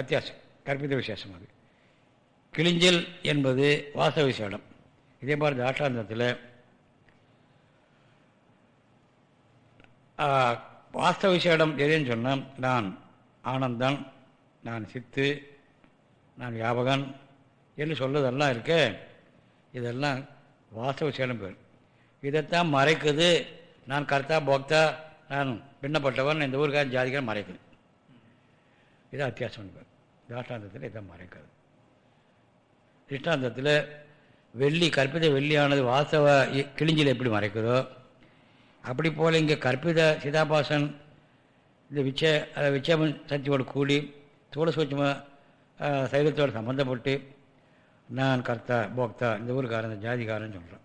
அத்தியாசம் கற்பித விசேஷம் அது. கிளிஞ்சில் என்பது வாஸ்தவ விசேடம் இதே மாதிரி தாட்டாந்தத்தில் வாஸ்தவ விசேடம் எதுன்னு சொன்னால் நான் ஆனந்தன் நான் சித்து நான் வியாபகன் என்று சொல்லதெல்லாம் இருக்க. இதெல்லாம் வாஸ்தவ விசேடம் பேர். இதைத்தான் மறைக்குது. நான் கர்த்தா போக்தா நான் பின்னப்பட்டவன் இந்த ஊருக்காரன் ஜாதிக்காரன் மறைக்குது. இது அத்தியாசம் பேர். தாஷ்டாந்தத்தில் இதை மறைக்காது திஷ்டாந்தத்தில் வெள்ளி கற்பித வெள்ளியானது வாஸ்தவ இ- கிழிஞ்சில் எப்படி மறைக்குதோ அப்படி போல் இங்கே கற்பித சிதாபாசன் இந்த விச்ச அஹ், சக்தியோடு கூடி தோட சூட்சமாக சைதத்தோடு சம்மந்தப்பட்டு நான் கர்த்தா போக்தா இந்த ஊருக்காரன் இந்த ஜாதிக்காரன் சொல்கிறேன்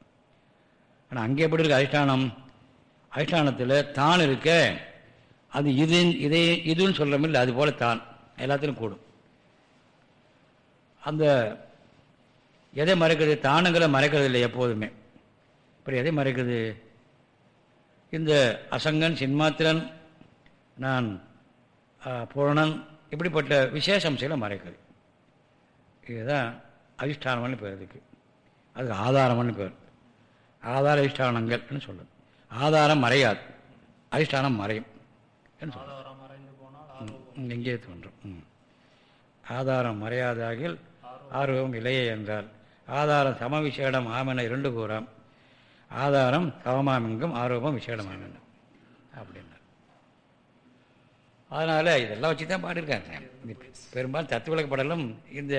ஆனால் அங்கே எப்படி இருக்குது அதிஷ்டானம்? அதிஷ்டானத்தில் தான் இருக்க அது இது இதே இதுன்னு சொல்கிறோம் இல்லை அது போல் தான். எல்லாத்திலும் கூடும். அந்த எதை மறைக்கிறது? தானுங்களை மறைக்கிறது இல்லை எப்போதுமே. இப்படி எதை மறைக்கிறது? இந்த அசங்கன் சின்மாத்திரன் நான் பூரணன் இப்படிப்பட்ட விசேஷம்சையில் மறைக்கிறது இதுதான் அதிஷ்டானம்னு பேர் இதுக்கு அதுக்கு ஆதாரம்னு பேர். ஆதார அதிஷ்டானங்கள்னு சொல்லுது ஆதாரம் மறையாது. அதிஷ்டானம் மறையும். இங்கே தோன்றும். ம். ஆதாரம் மறையாதாகில் ஆர்வம் இல்லையே என்றால் ஆதாரம் சம விசேடம் ஆமென இரண்டு கூறாம். ஆதாரம் சமமாமெங்கும் ஆரோபம் விசேடமாமென அப்படின்னார். அதனால் இதெல்லாம் வச்சு தான் பாடியிருக்காங்க. பெரும்பாலும் தத்துவ விளக்கப்படலும் இந்த